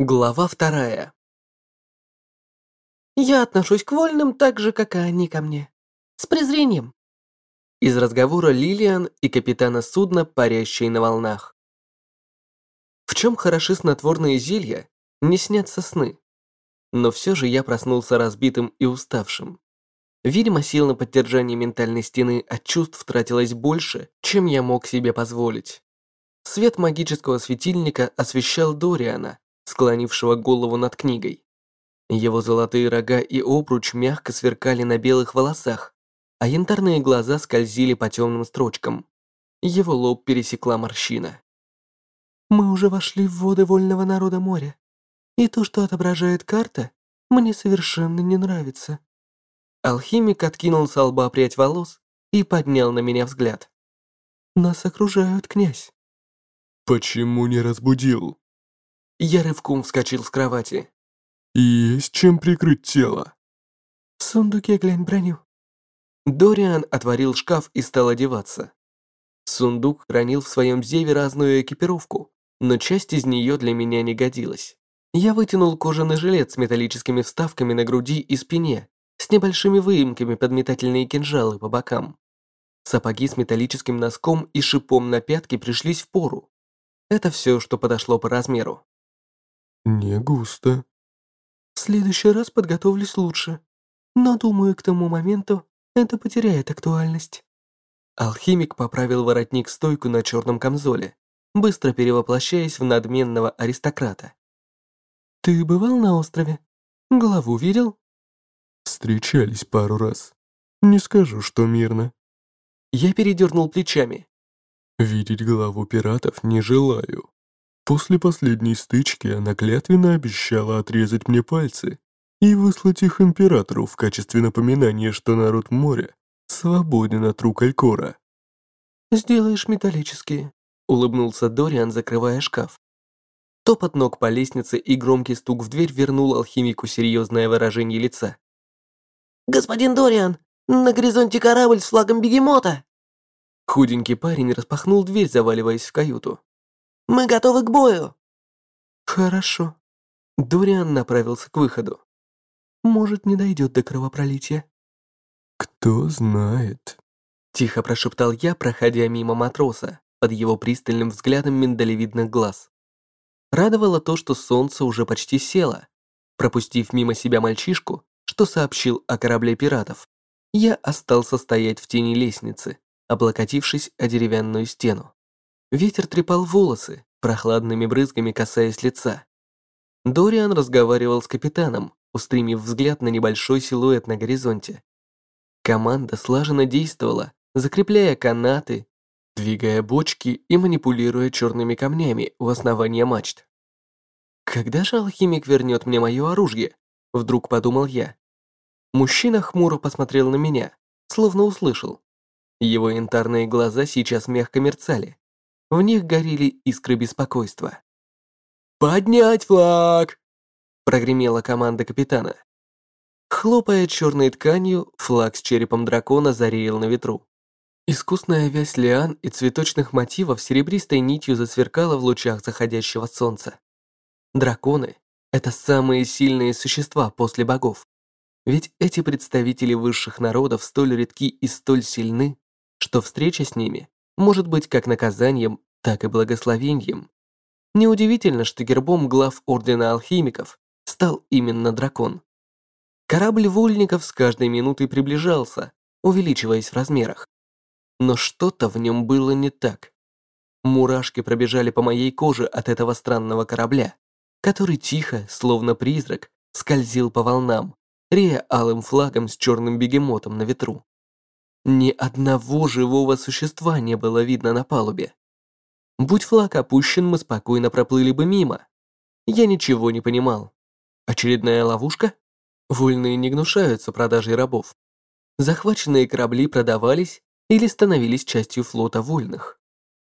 Глава вторая. «Я отношусь к вольным так же, как и они ко мне. С презрением». Из разговора Лилиан и капитана судна, парящие на волнах. В чем хороши снотворные зелья, не снятся сны. Но все же я проснулся разбитым и уставшим. Видимо, сил на поддержание ментальной стены от чувств тратилось больше, чем я мог себе позволить. Свет магического светильника освещал Дориана, склонившего голову над книгой. Его золотые рога и обруч мягко сверкали на белых волосах, а янтарные глаза скользили по темным строчкам. Его лоб пересекла морщина. «Мы уже вошли в воды вольного народа моря, и то, что отображает карта, мне совершенно не нравится». Алхимик откинул с лба прядь волос и поднял на меня взгляд. «Нас окружают, князь». «Почему не разбудил?» Я рывком вскочил с кровати. «Есть чем прикрыть тело». «В сундуке глянь броню». Дориан отворил шкаф и стал одеваться. Сундук хранил в своем зеве разную экипировку, но часть из нее для меня не годилась. Я вытянул кожаный жилет с металлическими вставками на груди и спине, с небольшими выемками под метательные кинжалы по бокам. Сапоги с металлическим носком и шипом на пятке пришлись в пору. Это все, что подошло по размеру. Не густо. В следующий раз подготовлюсь лучше. Но думаю, к тому моменту это потеряет актуальность. Алхимик поправил воротник-стойку на черном камзоле, быстро перевоплощаясь в надменного аристократа. Ты бывал на острове? Голову видел? Встречались пару раз. Не скажу, что мирно. Я передернул плечами. Видеть голову пиратов не желаю. После последней стычки она клятвенно обещала отрезать мне пальцы и выслать их императору в качестве напоминания, что народ моря свободен от рук Алькора. «Сделаешь металлические», — улыбнулся Дориан, закрывая шкаф. Топот ног по лестнице и громкий стук в дверь вернул алхимику серьезное выражение лица. «Господин Дориан, на горизонте корабль с флагом бегемота!» Худенький парень распахнул дверь, заваливаясь в каюту. Мы готовы к бою!» «Хорошо». Дориан направился к выходу. «Может, не дойдет до кровопролития». «Кто знает», — тихо прошептал я, проходя мимо матроса, под его пристальным взглядом миндалевидных глаз. Радовало то, что солнце уже почти село. Пропустив мимо себя мальчишку, что сообщил о корабле пиратов, я остался стоять в тени лестницы, облокотившись о деревянную стену. Ветер трепал волосы, прохладными брызгами касаясь лица. Дориан разговаривал с капитаном, устремив взгляд на небольшой силуэт на горизонте. Команда слаженно действовала, закрепляя канаты, двигая бочки и манипулируя черными камнями у основания мачт. «Когда же алхимик вернет мне мое оружие?» – вдруг подумал я. Мужчина хмуро посмотрел на меня, словно услышал. Его янтарные глаза сейчас мягко мерцали. В них горели искры беспокойства. «Поднять флаг!» – прогремела команда капитана. Хлопая черной тканью, флаг с черепом дракона зареял на ветру. Искусная вязь лиан и цветочных мотивов серебристой нитью засверкала в лучах заходящего солнца. Драконы – это самые сильные существа после богов. Ведь эти представители высших народов столь редки и столь сильны, что встреча с ними может быть как наказанием, так и благословением. Неудивительно, что гербом глав Ордена Алхимиков стал именно дракон. Корабль вольников с каждой минутой приближался, увеличиваясь в размерах. Но что-то в нем было не так. Мурашки пробежали по моей коже от этого странного корабля, который тихо, словно призрак, скользил по волнам, рея алым флагом с черным бегемотом на ветру. Ни одного живого существа не было видно на палубе. Будь флаг опущен, мы спокойно проплыли бы мимо. Я ничего не понимал. Очередная ловушка? Вольные не гнушаются продажей рабов. Захваченные корабли продавались или становились частью флота вольных.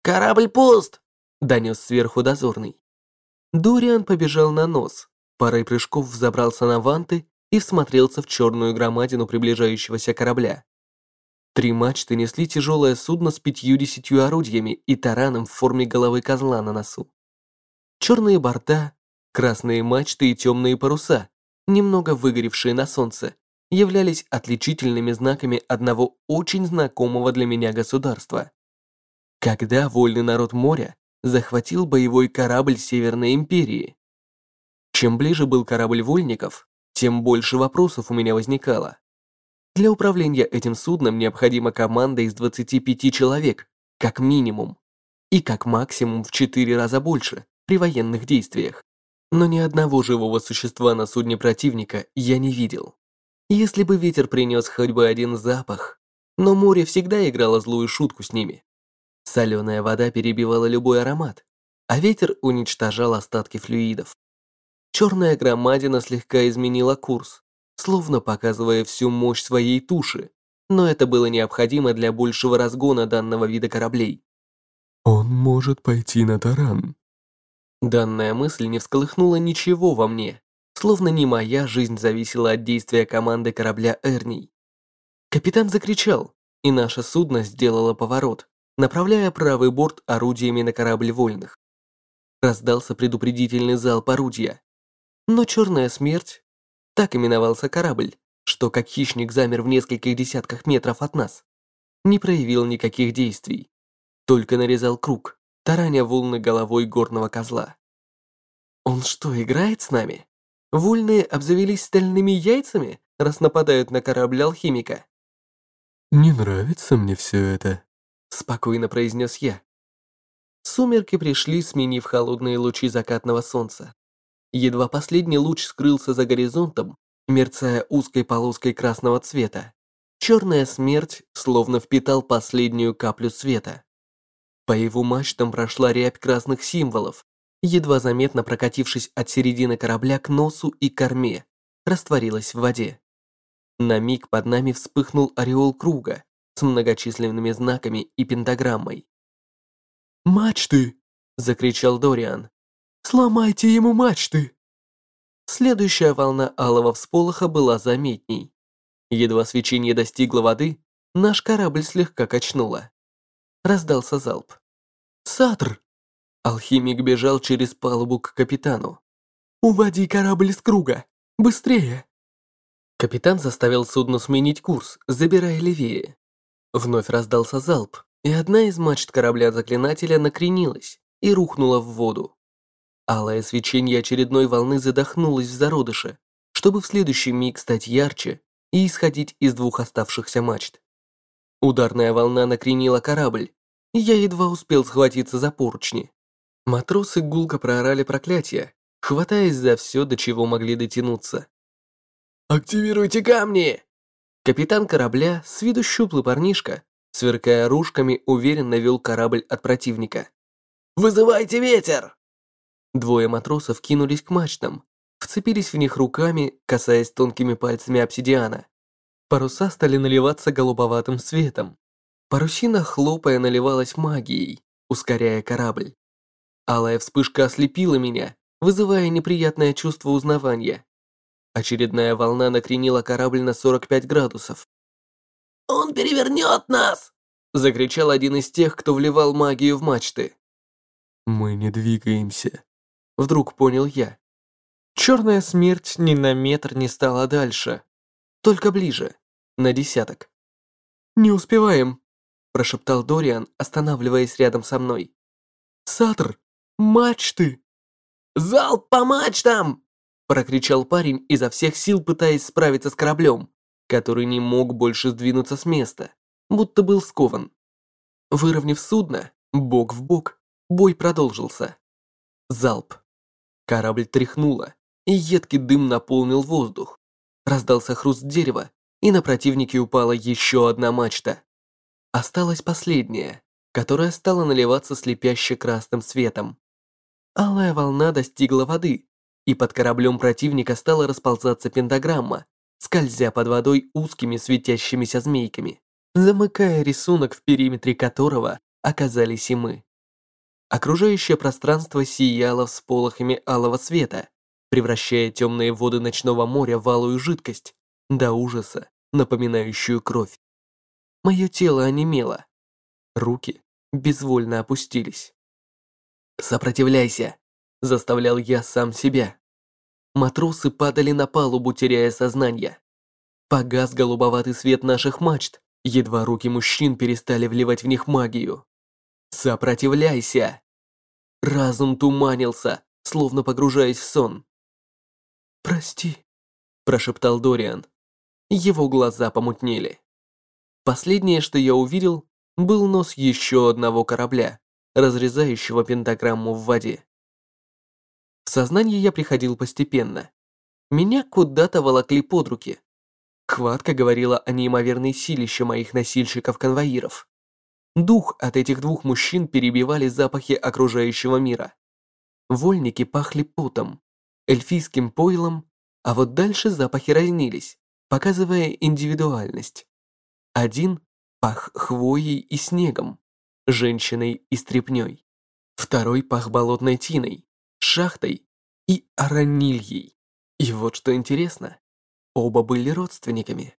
«Корабль пуст!» – донес сверху дозорный. Дориан побежал на нос, парой прыжков взобрался на ванты и всмотрелся в черную громадину приближающегося корабля. Три мачты несли тяжелое судно с пятью-десятью орудиями и тараном в форме головы козла на носу. Черные борта, Красные мачты и темные паруса, немного выгоревшие на солнце, являлись отличительными знаками одного очень знакомого для меня государства. Когда вольный народ моря захватил боевой корабль Северной империи. Чем ближе был корабль вольников, тем больше вопросов у меня возникало. Для управления этим судном необходима команда из 25 человек, как минимум, и как максимум в 4 раза больше при военных действиях. Но ни одного живого существа на судне противника я не видел. Если бы ветер принес хоть бы один запах, но море всегда играло злую шутку с ними. Соленая вода перебивала любой аромат, а ветер уничтожал остатки флюидов. Черная громадина слегка изменила курс, словно показывая всю мощь своей туши, но это было необходимо для большего разгона данного вида кораблей. «Он может пойти на таран». Данная мысль не всколыхнула ничего во мне, словно не моя жизнь зависела от действия команды корабля Эрний. Капитан закричал, и наше судно сделало поворот, направляя правый борт орудиями на корабль вольных. Раздался предупредительный залп орудия. Но Черная Смерть, так именовался корабль, что как хищник замер в нескольких десятках метров от нас, не проявил никаких действий, только нарезал круг, тараня волны головой горного козла. Он что, играет с нами? Вольные обзавелись стальными яйцами, раз нападают на корабль алхимика. «Не нравится мне все это», — спокойно произнес я. Сумерки пришли, сменив холодные лучи закатного солнца. Едва последний луч скрылся за горизонтом, мерцая узкой полоской красного цвета, черная смерть словно впитал последнюю каплю света. По его мачтам прошла рябь красных символов, едва заметно прокатившись от середины корабля к носу и корме, растворилась в воде. На миг под нами вспыхнул ореол круга с многочисленными знаками и пентаграммой. «Мачты!» – закричал Дориан. «Сломайте ему мачты!» Следующая волна алого всполоха была заметней. Едва свечение достигло воды, наш корабль слегка качнуло. Раздался залп. «Сатр!» Алхимик бежал через палубу к капитану. «Уводи корабль с круга! Быстрее!» Капитан заставил судно сменить курс, забирая левее. Вновь раздался залп, и одна из мачт корабля заклинателя накренилась и рухнула в воду. Алое свечение очередной волны задохнулось в зародыше, чтобы в следующий миг стать ярче и исходить из двух оставшихся мачт. Ударная волна накренила корабль, и я едва успел схватиться за поручни. Матросы гулко проорали проклятие, хватаясь за все, до чего могли дотянуться. «Активируйте камни!» Капитан корабля, с виду щуплый парнишка, сверкая ружками, уверенно вел корабль от противника. «Вызывайте ветер!» Двое матросов кинулись к мачтам, вцепились в них руками, касаясь тонкими пальцами обсидиана. Паруса стали наливаться голубоватым светом. Парусина, хлопая, наливалась магией, ускоряя корабль. Алая вспышка ослепила меня, вызывая неприятное чувство узнавания. Очередная волна накренила корабль на 45 градусов. «Он перевернет нас!» – закричал один из тех, кто вливал магию в мачты. «Мы не двигаемся», – вдруг понял я. Черная смерть ни на метр не стала дальше, только ближе, на десяток. «Не успеваем», – прошептал Дориан, останавливаясь рядом со мной. «Сатр, мачты!» «Залп по мачтам!» – прокричал парень, изо всех сил пытаясь справиться с кораблем, который не мог больше сдвинуться с места, будто был скован. Выровняв судно, бок в бок, бой продолжился. Залп. Корабль тряхнуло, и едкий дым наполнил воздух. Раздался хруст дерева, и на противнике упала еще одна мачта. Осталась последняя, которая стала наливаться слепяще красным светом. Алая волна достигла воды, и под кораблем противника стала расползаться пентаграмма, скользя под водой узкими светящимися змейками, замыкая рисунок, в периметре которого оказались и мы. Окружающее пространство сияло всполохами алого света, превращая темные воды ночного моря в алую жидкость, до ужаса, напоминающую кровь. Мое тело онемело. Руки безвольно опустились. «Сопротивляйся!» заставлял я сам себя. Матросы падали на палубу, теряя сознание. Погас голубоватый свет наших мачт, едва руки мужчин перестали вливать в них магию. Сопротивляйся! Разум туманился, словно погружаясь в сон. «Прости», – прошептал Дориан. Его глаза помутнели. Последнее, что я увидел, был нос еще одного корабля, разрезающего пентаграмму в воде. В сознание я приходил постепенно. Меня куда-то волокли под руки. Хватка говорила о неимоверной силище моих носильщиков-конвоиров. Дух от этих двух мужчин перебивали запахи окружающего мира. Вольники пахли потом, эльфийским пойлом, а вот дальше запахи разнились, показывая индивидуальность. Один пах хвоей и снегом, женщиной и стрепней. Второй пах болотной тиной, шахтой и аранильей. И вот что интересно, оба были родственниками.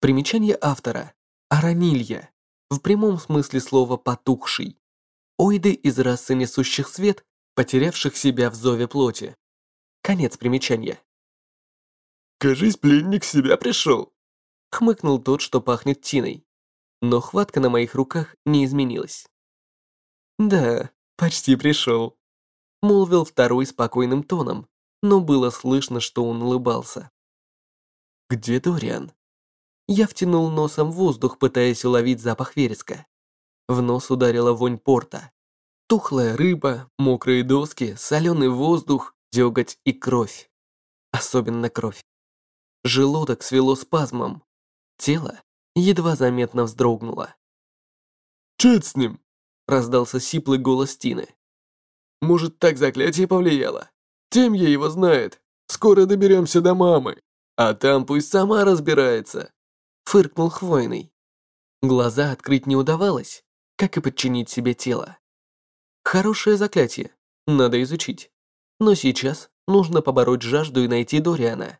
Примечание автора. Аранилья. В прямом смысле слова «потухший». Ойды из расы несущих свет, потерявших себя в зове плоти. Конец примечания. «Кажись, пленник себя пришел», — хмыкнул тот, что пахнет тиной. Но хватка на моих руках не изменилась. «Да, почти пришел», — молвил второй спокойным тоном, но было слышно, что он улыбался. «Где Дориан?» Я втянул носом воздух, пытаясь уловить запах вереска. В нос ударила вонь порта. Тухлая рыба, мокрые доски, соленый воздух, деготь и кровь. Особенно кровь. Желудок свело спазмом. Тело едва заметно вздрогнуло. «Чет с ним?» – раздался сиплый голос Тины. «Может, так заклятие повлияло? Темья его знает. Скоро доберемся до мамы. А там пусть сама разбирается», – фыркнул Хвойный. Глаза открыть не удавалось, как и подчинить себе тело. Хорошее заклятие, надо изучить. Но сейчас нужно побороть жажду и найти Дориана.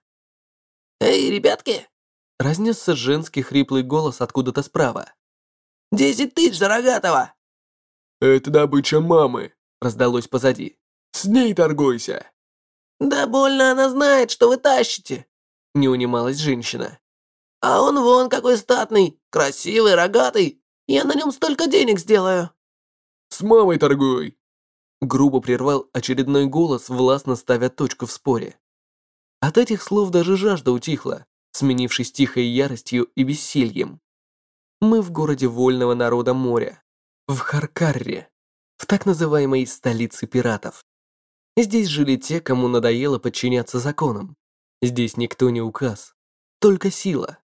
«Эй, ребятки!» Разнесся женский хриплый голос откуда-то справа. «Десять тысяч за рогатого!» «Это добыча мамы!» Раздалось позади. «С ней торгуйся!» «Да больно она знает, что вы тащите!» Не унималась женщина. «А он вон какой статный, красивый, рогатый! Я на нем столько денег сделаю!» «С мамой торгуй!» Грубо прервал очередной голос, властно ставя точку в споре. От этих слов даже жажда утихла, сменившись тихой яростью и бессильем. Мы в городе вольного народа моря, в Харкарре, в так называемой столице пиратов. Здесь жили те, кому надоело подчиняться законам. Здесь никто не указ, только сила.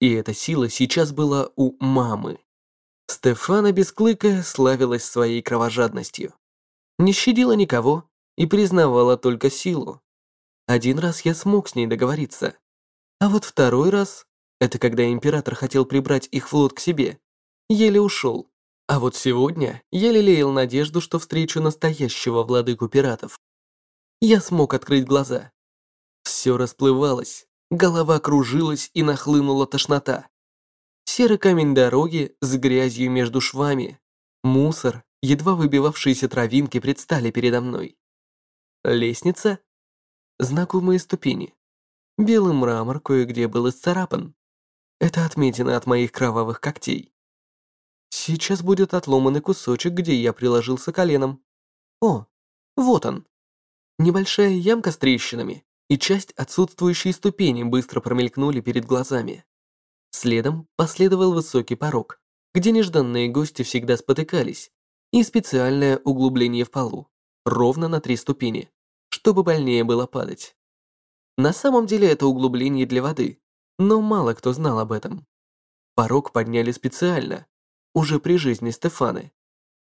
И эта сила сейчас была у мамы. Стефана Бесклыкая славилась своей кровожадностью. Не щадила никого и признавала только силу. Один раз я смог с ней договориться. А вот второй раз, это когда император хотел прибрать их флот к себе, еле ушел. А вот сегодня я лелеял надежду, что встречу настоящего владыку пиратов. Я смог открыть глаза. Все расплывалось, голова кружилась и нахлынула тошнота. Серый камень дороги с грязью между швами, мусор, едва выбивавшиеся травинки предстали передо мной. Лестница знакомые ступени. Белый мрамор кое-где был исцарапан. Это отметина от моих кровавых когтей. Сейчас будет отломанный кусочек, где я приложился коленом. О, вот он. Небольшая ямка с трещинами и часть отсутствующей ступени быстро промелькнули перед глазами. Следом последовал высокий порог, где нежданные гости всегда спотыкались, и специальное углубление в полу, ровно на три ступени чтобы больнее было падать. На самом деле это углубление для воды, но мало кто знал об этом. Порог подняли специально, уже при жизни Стефаны,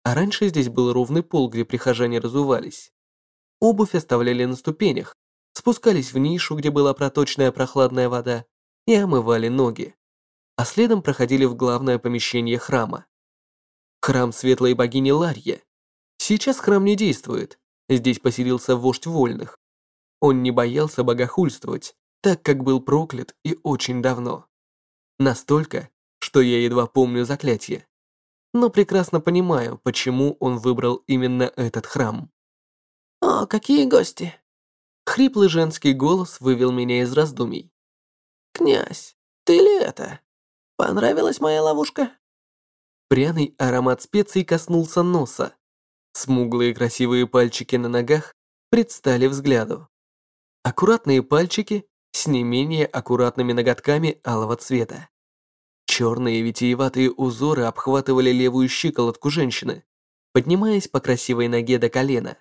а раньше здесь был ровный пол, где прихожане разувались. Обувь оставляли на ступенях, спускались в нишу, где была проточная прохладная вода, и омывали ноги, а следом проходили в главное помещение храма. Храм светлой богини Ларья. Сейчас храм не действует, Здесь поселился вождь вольных. Он не боялся богохульствовать, так как был проклят и очень давно. Настолько, что я едва помню заклятие. Но прекрасно понимаю, почему он выбрал именно этот храм. О, какие гости!» Хриплый женский голос вывел меня из раздумий. «Князь, ты ли это? Понравилась моя ловушка?» Пряный аромат специй коснулся носа. Смуглые красивые пальчики на ногах предстали взгляду. Аккуратные пальчики с не менее аккуратными ноготками алого цвета. Черные витиеватые узоры обхватывали левую щиколотку женщины, поднимаясь по красивой ноге до колена.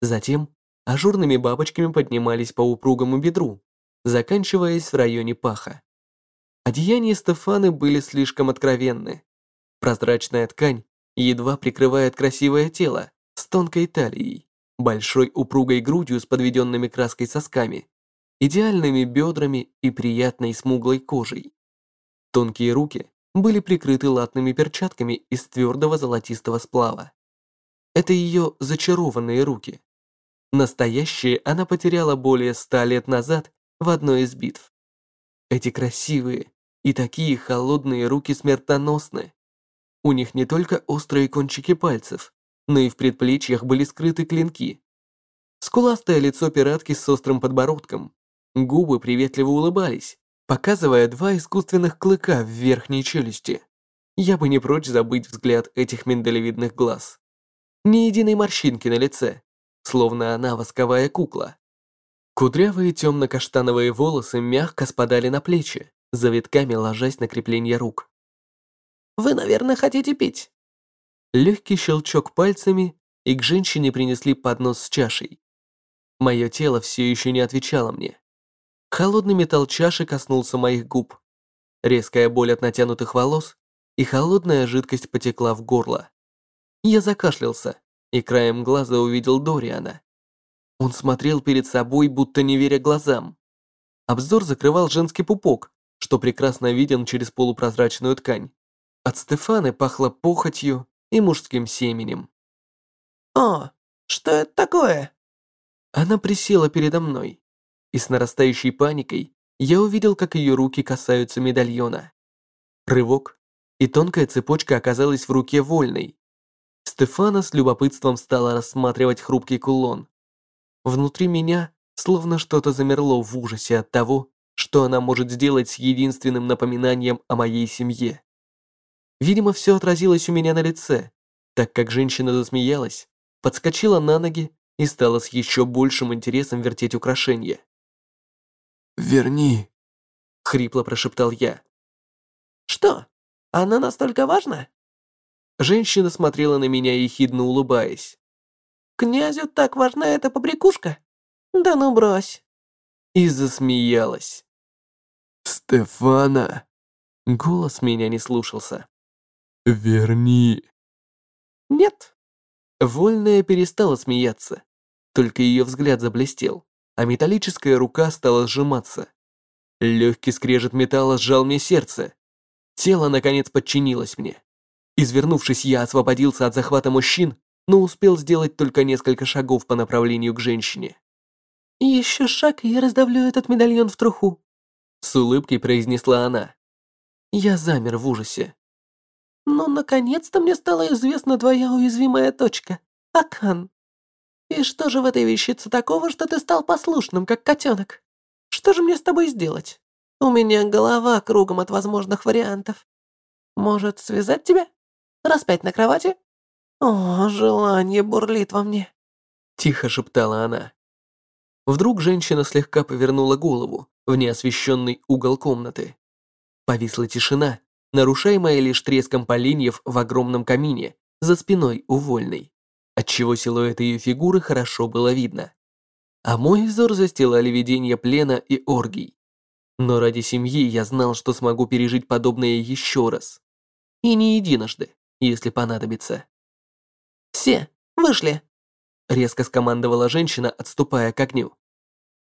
Затем ажурными бабочками поднимались по упругому бедру, заканчиваясь в районе паха. Одеяния Стефаны были слишком откровенны. Прозрачная ткань едва прикрывает красивое тело с тонкой талией, большой упругой грудью с подведенными краской сосками, идеальными бедрами и приятной смуглой кожей. Тонкие руки были прикрыты латными перчатками из твердого золотистого сплава. Это ее зачарованные руки. Настоящие она потеряла более ста лет назад в одной из битв. Эти красивые и такие холодные руки смертоносны. У них не только острые кончики пальцев, но и в предплечьях были скрыты клинки. Скуластое лицо пиратки с острым подбородком. Губы приветливо улыбались, показывая два искусственных клыка в верхней челюсти. Я бы не прочь забыть взгляд этих миндалевидных глаз. Ни единой морщинки на лице, словно она восковая кукла. Кудрявые темно-каштановые волосы мягко спадали на плечи, завитками ложась на крепление рук. «Вы, наверное, хотите пить?» Легкий щелчок пальцами, и к женщине принесли поднос с чашей. Мое тело все еще не отвечало мне. Холодный металл чаши коснулся моих губ. Резкая боль от натянутых волос, и холодная жидкость потекла в горло. Я закашлялся и краем глаза увидел Дориана. Он смотрел перед собой, будто не веря глазам. Обзор закрывал женский пупок, что прекрасно виден через полупрозрачную ткань. От Стефаны пахло похотью и мужским семенем. «О, что это такое?» Она присела передо мной, и с нарастающей паникой я увидел, как ее руки касаются медальона. Рывок, и тонкая цепочка оказалась в руке вольной. Стефана с любопытством стала рассматривать хрупкий кулон. Внутри меня словно что-то замерло в ужасе от того, что она может сделать с единственным напоминанием о моей семье. Видимо, все отразилось у меня на лице, так как женщина засмеялась, подскочила на ноги и стала с еще большим интересом вертеть украшения. «Верни», — хрипло прошептал я. «Что? Она настолько важна?» Женщина смотрела на меня, ехидно улыбаясь. «Князю так важна эта побрякушка? Да ну брось!» И засмеялась. «Стефана!» Голос меня не слушался. «Верни!» «Нет!» Вольная перестала смеяться. Только ее взгляд заблестел а металлическая рука стала сжиматься. Легкий скрежет металла сжал мне сердце. Тело, наконец, подчинилось мне. Извернувшись, я освободился от захвата мужчин, но успел сделать только несколько шагов по направлению к женщине. «Еще шаг, и я раздавлю этот медальон в труху», с улыбкой произнесла она. Я замер в ужасе. «Ну, наконец-то мне стала известна твоя уязвимая точка, Акан. И что же в этой вещице такого, что ты стал послушным, как котенок? Что же мне с тобой сделать? У меня голова кругом от возможных вариантов. Может, связать тебя? Распять на кровати? О, желание бурлит во мне. Тихо шептала она. Вдруг женщина слегка повернула голову в неосвещенный угол комнаты. Повисла тишина, нарушаемая лишь треском поленьев в огромном камине за спиной у вольной отчего силуэт ее фигуры хорошо было видно. А мой взор застилали видения плена и оргий. Но ради семьи я знал, что смогу пережить подобное еще раз. И не единожды, если понадобится. «Все, вышли!» Резко скомандовала женщина, отступая к огню.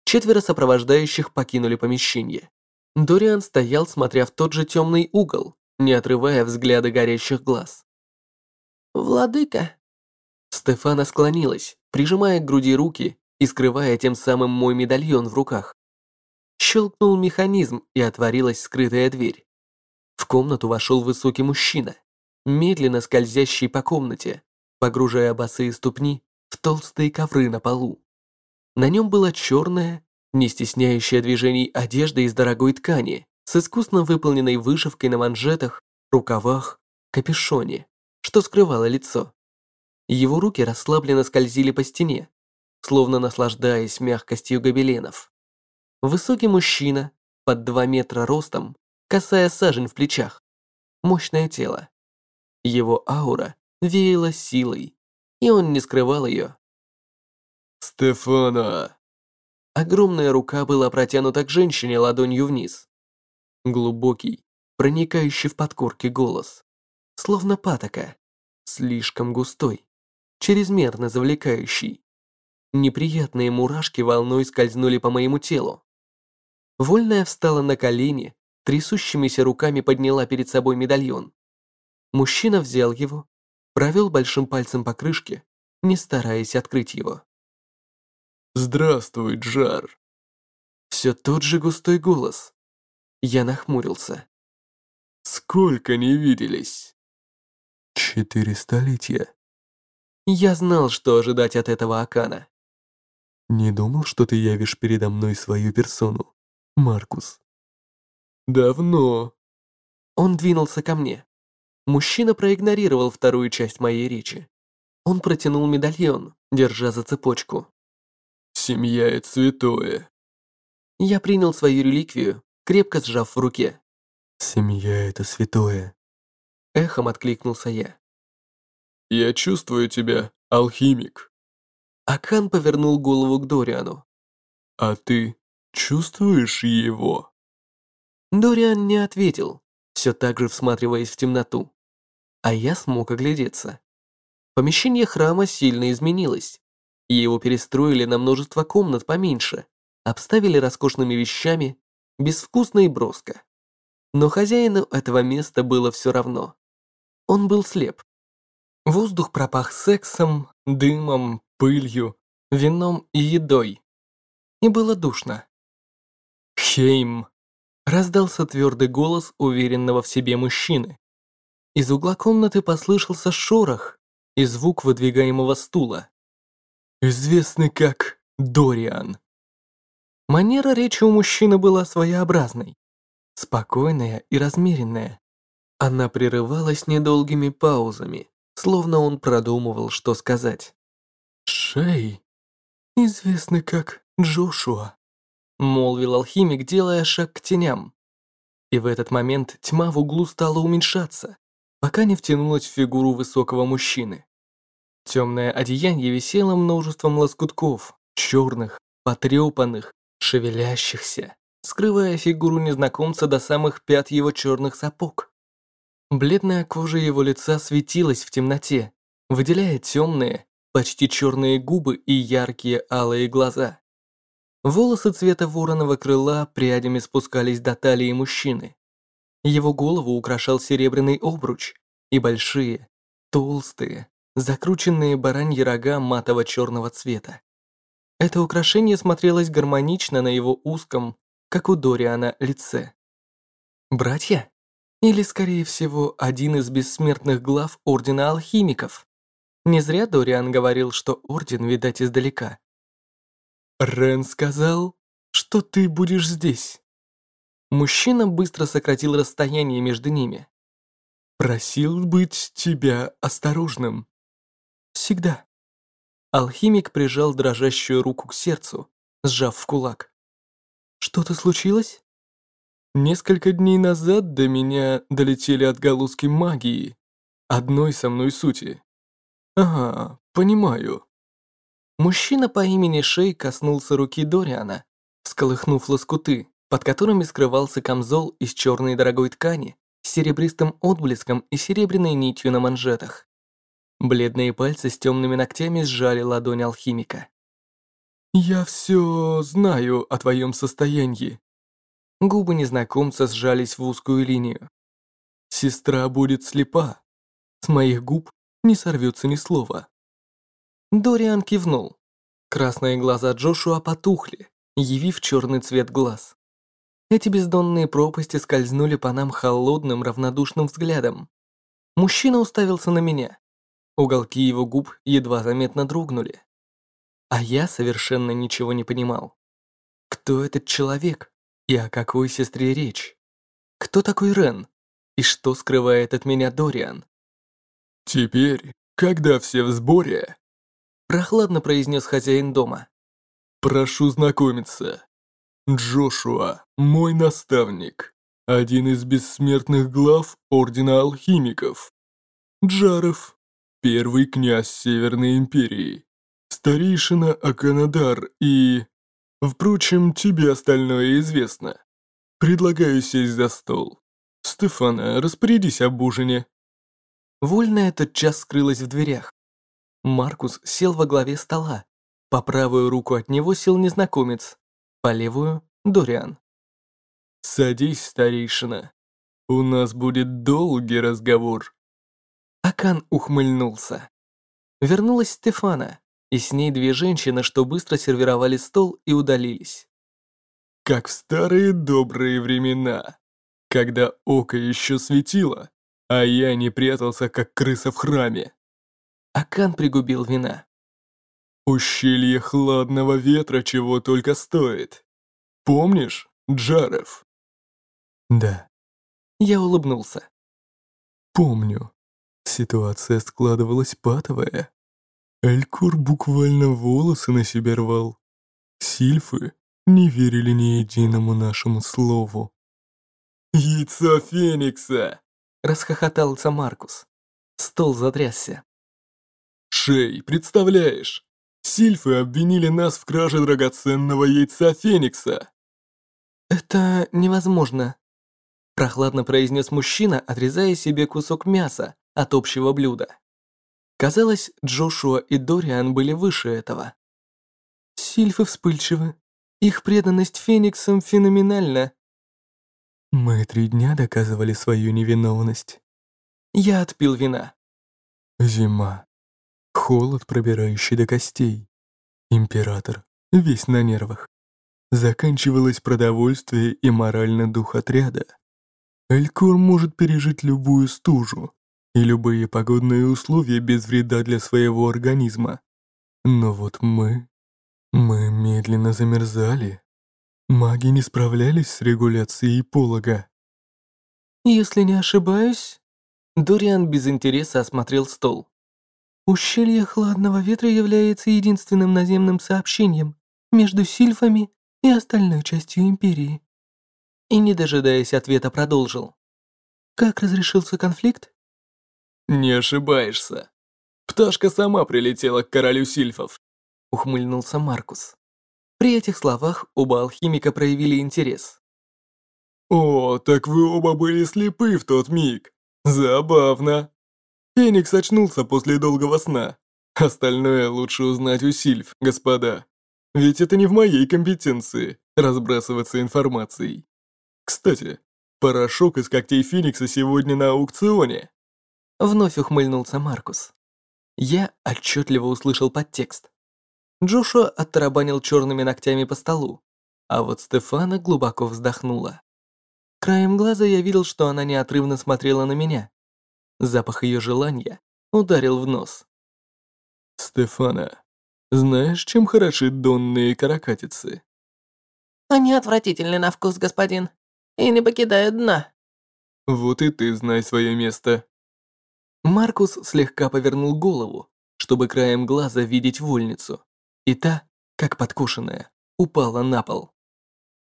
Четверо сопровождающих покинули помещение. Дориан стоял, смотря в тот же темный угол, не отрывая взгляда горящих глаз. «Владыка, Стефана склонилась, прижимая к груди руки и скрывая тем самым мой медальон в руках. Щелкнул механизм, и отворилась скрытая дверь. В комнату вошел высокий мужчина, медленно скользящий по комнате, погружая босые ступни в толстые ковры на полу. На нем была черная, не стесняющая движений одежда из дорогой ткани, с искусно выполненной вышивкой на манжетах, рукавах, капюшоне, что скрывало лицо. Его руки расслабленно скользили по стене, словно наслаждаясь мягкостью гобеленов. Высокий мужчина, под 2 метра ростом, касая сажень в плечах. Мощное тело. Его аура веяла силой, и он не скрывал ее. «Стефана!» Огромная рука была протянута к женщине ладонью вниз. Глубокий, проникающий в подкорки голос. Словно патока. Слишком густой. Чрезмерно завлекающий. Неприятные мурашки волной скользнули по моему телу. Вольная встала на колени, трясущимися руками подняла перед собой медальон. Мужчина взял его, провел большим пальцем по крышке, не стараясь открыть его. «Здравствуй, Джар!» Все тот же густой голос. Я нахмурился. «Сколько не виделись?» «Четыре столетия». Я знал, что ожидать от этого Акана. «Не думал, что ты явишь передо мной свою персону, Маркус?» «Давно». Он двинулся ко мне. Мужчина проигнорировал вторую часть моей речи. Он протянул медальон, держа за цепочку. «Семья — это святое». Я принял свою реликвию, крепко сжав в руке. «Семья — это святое». Эхом откликнулся я. «Я чувствую тебя, алхимик». Акан повернул голову к Дориану. «А ты чувствуешь его?» Дориан не ответил, все так же всматриваясь в темноту. А я смог оглядеться. Помещение храма сильно изменилось. Его перестроили на множество комнат поменьше, обставили роскошными вещами, безвкусно и броско. Но хозяину этого места было все равно. Он был слеп. Воздух пропах сексом, дымом, пылью, вином и едой. И было душно. Хейм Раздался твердый голос уверенного в себе мужчины. Из угла комнаты послышался шорох и звук выдвигаемого стула. Известный как Дориан. Манера речи у мужчины была своеобразной, спокойная и размеренная. Она прерывалась недолгими паузами, словно он продумывал, что сказать. «Шей, известный как Джошуа», молвил алхимик, делая шаг к теням. И в этот момент тьма в углу стала уменьшаться, пока не втянулась в фигуру высокого мужчины. Темное одеяние висело множеством лоскутков, черных, потрепанных, шевелящихся, скрывая фигуру незнакомца до самых пят его черных сапог. Бледная кожа его лица светилась в темноте, выделяя темные, почти черные губы и яркие алые глаза. Волосы цвета вороного крыла прядями спускались до талии мужчины. Его голову украшал серебряный обруч и большие, толстые, закрученные бараньи рога матово-черного цвета. Это украшение смотрелось гармонично на его узком, как у Дориана, лице. Братья? Или, скорее всего, один из бессмертных глав Ордена Алхимиков? Не зря Дориан говорил, что Орден видать издалека. «Рен сказал, что ты будешь здесь». Мужчина быстро сократил расстояние между ними. «Просил быть тебя осторожным. Всегда». Алхимик прижал дрожащую руку к сердцу, сжав в кулак. «Что-то случилось?» Несколько дней назад до меня долетели отголоски магии, одной со мной сути. Ага, понимаю. Мужчина по имени Шей коснулся руки Дориана, всколыхнув лоскуты, под которыми скрывался камзол из черной дорогой ткани с серебристым отблеском и серебряной нитью на манжетах. Бледные пальцы с темными ногтями сжали ладонь алхимика. «Я все знаю о твоем состоянии». Губы незнакомца сжались в узкую линию. «Сестра будет слепа. С моих губ не сорвется ни слова. Дориан кивнул. Красные глаза Джошуа потухли, явив черный цвет глаз. Эти бездонные пропасти скользнули по нам холодным, равнодушным взглядом. Мужчина уставился на меня. Уголки его губ едва заметно дрогнули. А я совершенно ничего не понимал. Кто этот человек и о какой сестре речь? Кто такой Рен? И что скрывает от меня Дориан? Теперь, когда все в сборе, Прохладно произнес хозяин дома. прошу знакомиться. Джошуа, мой наставник, один из бессмертных глав Ордена Алхимиков. Джаров, первый князь Северной Империи, старейшина Аканадар и... Впрочем, тебе остальное известно. Предлагаю сесть за стол. Стефана, распорядись об ужине. Вольная тотчас скрылась в дверях. Маркус сел во главе стола. По правую руку от него сел незнакомец, по левую — Дориан. Садись, старейшина. У нас будет долгий разговор. Акан ухмыльнулся. Вернулась Стефана, и с ней две женщины, что быстро сервировали стол и удалились. Как в старые добрые времена, когда око еще светило, а я не прятался, как крыса в храме. Акан пригубил вина. Ущелье хладного ветра чего только стоит. Помнишь, Джаров? Да, Я улыбнулся. помню. Ситуация складывалась патовая. Элькур буквально волосы на себя рвал. Сильфы не верили ни единому нашему слову. «Яйцо Феникса!» Расхохотался Маркус. Стол затрясся. Шей, представляешь? Сильфы обвинили нас в краже драгоценного яйца Феникса. «Это невозможно», – прохладно произнес мужчина, отрезая себе кусок мяса от общего блюда. Казалось, Джошуа и Дориан были выше этого. Сильфы вспыльчивы. Их преданность Фениксам феноменальна. Мы три дня доказывали свою невиновность. Я отпил вина. Зима. Холод, пробирающий до костей. Император, весь на нервах. Заканчивалось продовольствие и моральный дух отряда. Элькор может пережить любую стужу и любые погодные условия без вреда для своего организма. Но вот мы... Мы медленно замерзали. Маги не справлялись с регуляцией полога. Если не ошибаюсь, Дориан без интереса осмотрел стол. Ущелье Хладного Ветра является единственным наземным сообщением между сильфами и остальной частью Империи. И не дожидаясь ответа, продолжил. Как разрешился конфликт? Не ошибаешься. Пташка сама прилетела к королю сильфов. Ухмыльнулся Маркус. При этих словах оба алхимика проявили интерес. О, так вы оба были слепы в тот миг. Забавно. Феникс очнулся после долгого сна. Остальное лучше узнать у Сильф, господа. Ведь это не в моей компетенции разбрасываться информацией. Кстати, порошок из когтей Феникса сегодня на аукционе. Вновь ухмыльнулся Маркус. Я отчетливо услышал подтекст. Джошуа оттарабанил черными ногтями по столу, а вот Стефана глубоко вздохнула. Краем глаза я видел, что она неотрывно смотрела на меня. Запах ее желания ударил в нос. Стефана, знаешь, чем хороши донные каракатицы? Они отвратительны на вкус, господин, и не покидают дна. Вот и ты знай свое место. Маркус слегка повернул голову, чтобы краем глаза видеть вольницу, и та, как подкушенная, упала на пол.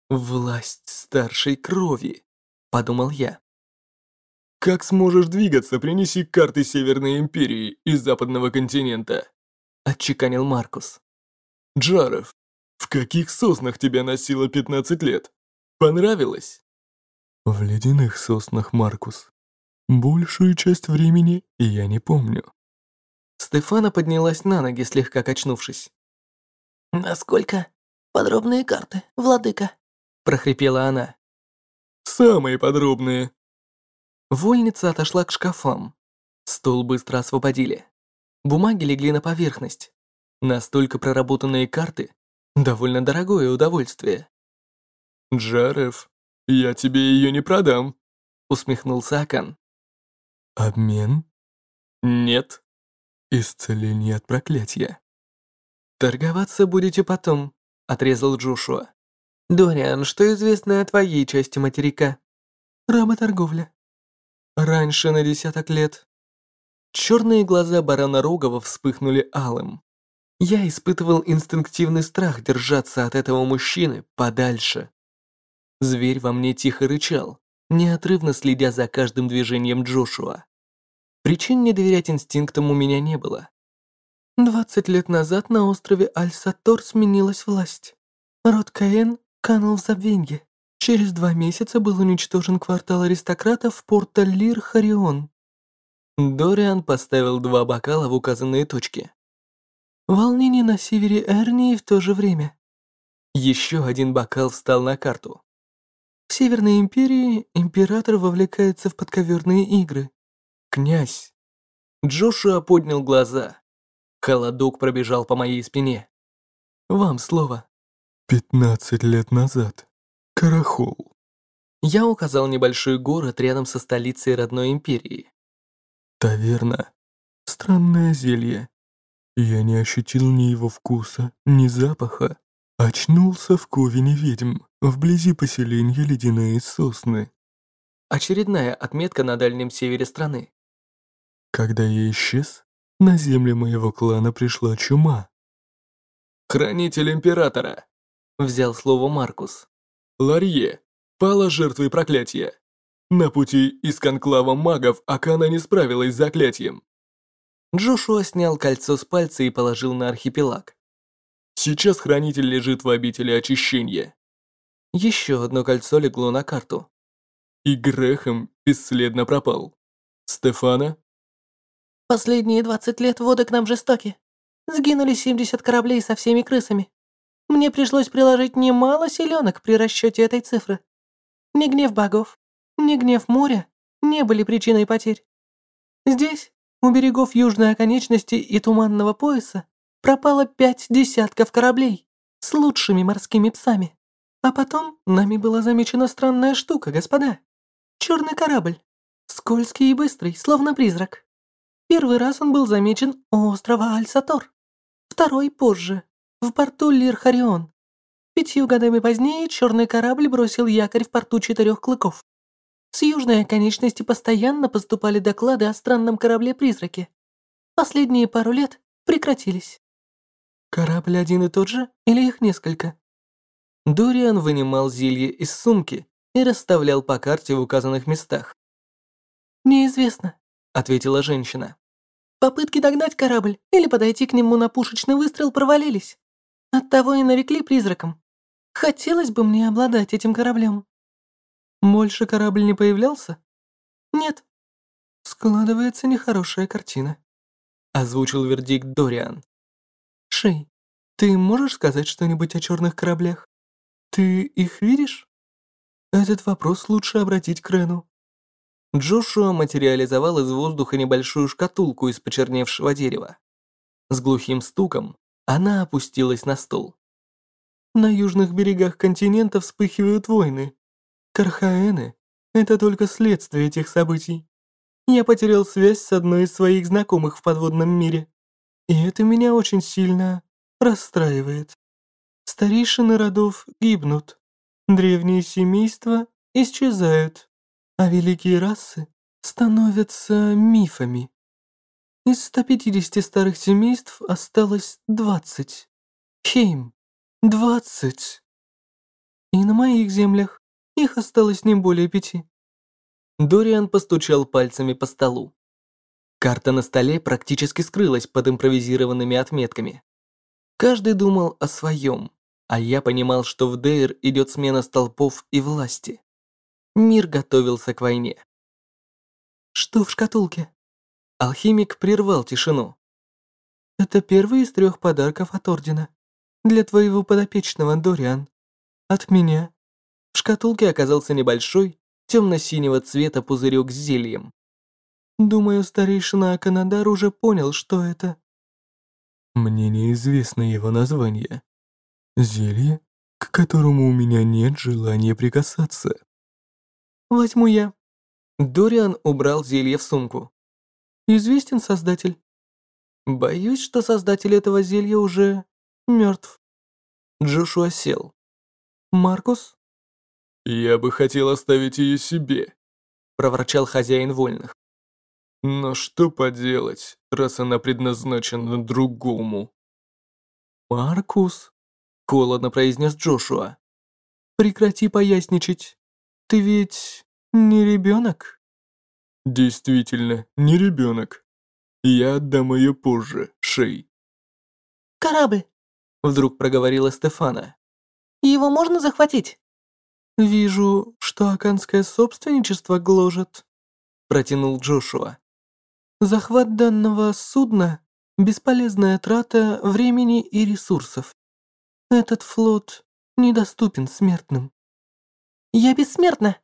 «Власть старшей крови», — подумал я. Как сможешь двигаться, принеси карты Северной Империи из Западного континента. Отчеканил Маркус. Джаров, в каких соснах тебя носило 15 лет? Понравилось? В ледяных соснах, Маркус. Большую часть времени я не помню. Стефана поднялась на ноги, слегка качнувшись. Насколько подробные карты, владыка? Прохрипела она. Самые подробные. Вольница отошла к шкафам. Стол быстро освободили. Бумаги легли на поверхность. Настолько проработанные карты – довольно дорогое удовольствие. Джарев, я тебе ее не продам. Усмехнулся Акан. Обмен? Нет. Исцеление от проклятия. «Торговаться будете потом», — отрезал Джошуа. «Дориан, что известно о твоей части материка?» «Работорговля». «Раньше на десяток лет». Черные глаза барана Рогова вспыхнули алым. Я испытывал инстинктивный страх держаться от этого мужчины подальше. Зверь во мне тихо рычал, неотрывно следя за каждым движением Джошуа. Причин не доверять инстинктам у меня не было. Двадцать лет назад на острове Аль-Сатор сменилась власть. Род Каэн канул в забвенье. Через два месяца был уничтожен квартал аристократов порта Лир-Харион. Дориан поставил два бокала в указанные точки. Волнение на севере Эрнии в то же время. Еще один бокал встал на карту. В Северной Империи император вовлекается в подковерные игры. Князь. Джошуа поднял глаза. Холодок пробежал по моей спине. Вам слово. Пятнадцать лет назад. Карахол. Я указал небольшой город рядом со столицей родной империи. Таверна. Странное зелье. Я не ощутил ни его вкуса, ни запаха. Очнулся в Ковине ведьм, вблизи поселения ледяные сосны. Очередная отметка на дальнем севере страны. Когда я исчез, на земли моего клана пришла чума. «Хранитель Императора», — взял слово Маркус. «Ларье, пала жертвой проклятия. На пути из конклава магов Акана не справилась с заклятием». Джошуа снял кольцо с пальца и положил на архипелаг. Сейчас хранитель лежит в обители очищения. Еще одно кольцо легло на карту. И Грехом бесследно пропал. Стефана? Последние 20 лет воды к нам жестоки. Сгинули 70 кораблей со всеми крысами. Мне пришлось приложить немало силенок при расчете этой цифры. Ни гнев богов, ни гнев моря не были причиной потерь. Здесь, у берегов южной оконечности и туманного пояса, пропало пять десятков кораблей с лучшими морскими псами. А потом нами была замечена странная штука, господа. Черный корабль. Скользкий и быстрый, словно призрак. Первый раз он был замечен у острова Аль-Сатор. Второй позже, в порту Лир-Харион. Пятью годами позднее черный корабль бросил якорь в порту Четырех Клыков. С южной оконечности постоянно поступали доклады о странном корабле-призраке. Последние пару лет прекратились. Корабль один и тот же или их несколько? Дориан вынимал зелье из сумки и расставлял по карте в указанных местах. «Неизвестно», — ответила женщина. «Попытки догнать корабль или подойти к нему на пушечный выстрел провалились. Оттого и нарекли призраком. Хотелось бы мне обладать этим кораблем». «Больше корабль не появлялся?» «Нет». «Складывается нехорошая картина», — озвучил вердикт Дориан. Шей, ты можешь сказать что-нибудь о черных кораблях? Ты их видишь? Этот вопрос лучше обратить к Рену. Джошуа материализовал из воздуха небольшую шкатулку из почерневшего дерева. С глухим стуком она опустилась на стол. На южных берегах континента вспыхивают войны. Кархаэны — это только следствие этих событий. Я потерял связь с одной из своих знакомых в подводном мире. И это меня очень сильно расстраивает. Старейшины родов гибнут, древние семейства исчезают, а великие расы становятся мифами. Из 150 старых семейств осталось 20. Хейм, 20. И на моих землях их осталось не более пяти. Дориан постучал пальцами по столу. Карта на столе практически скрылась под импровизированными отметками. Каждый думал о своем, а я понимал, что в Дейр идет смена столпов и власти. Мир готовился к войне. «Что в шкатулке?» Алхимик прервал тишину. «Это первый из трех подарков от Ордена. Для твоего подопечного, Дориан. От меня». В шкатулке оказался небольшой, темно-синего цвета пузырек с зельем. Думаю, старейшина Аканадар уже понял, что это. Мне неизвестно его название. Зелье, к которому у меня нет желания прикасаться. Возьму я. Дориан убрал зелье в сумку. Известен создатель. Боюсь, что создатель этого зелья уже мертв. Джошуа сел. Маркус? «Я бы хотел оставить ее себе», — проворчал хозяин вольных. «Но что поделать, раз она предназначена другому?» «Маркус», — холодно произнес Джошуа. «Прекрати поясничать. Ты ведь не ребенок?» «Действительно, не ребенок. Я отдам ее позже, Шей». «Корабль», — вдруг проговорила Стефана. «Его можно захватить?» «Вижу, что аканское собственничество гложет», — протянул Джошуа. «Захват данного судна — бесполезная трата времени и ресурсов. Этот флот недоступен смертным». «Я бессмертна!»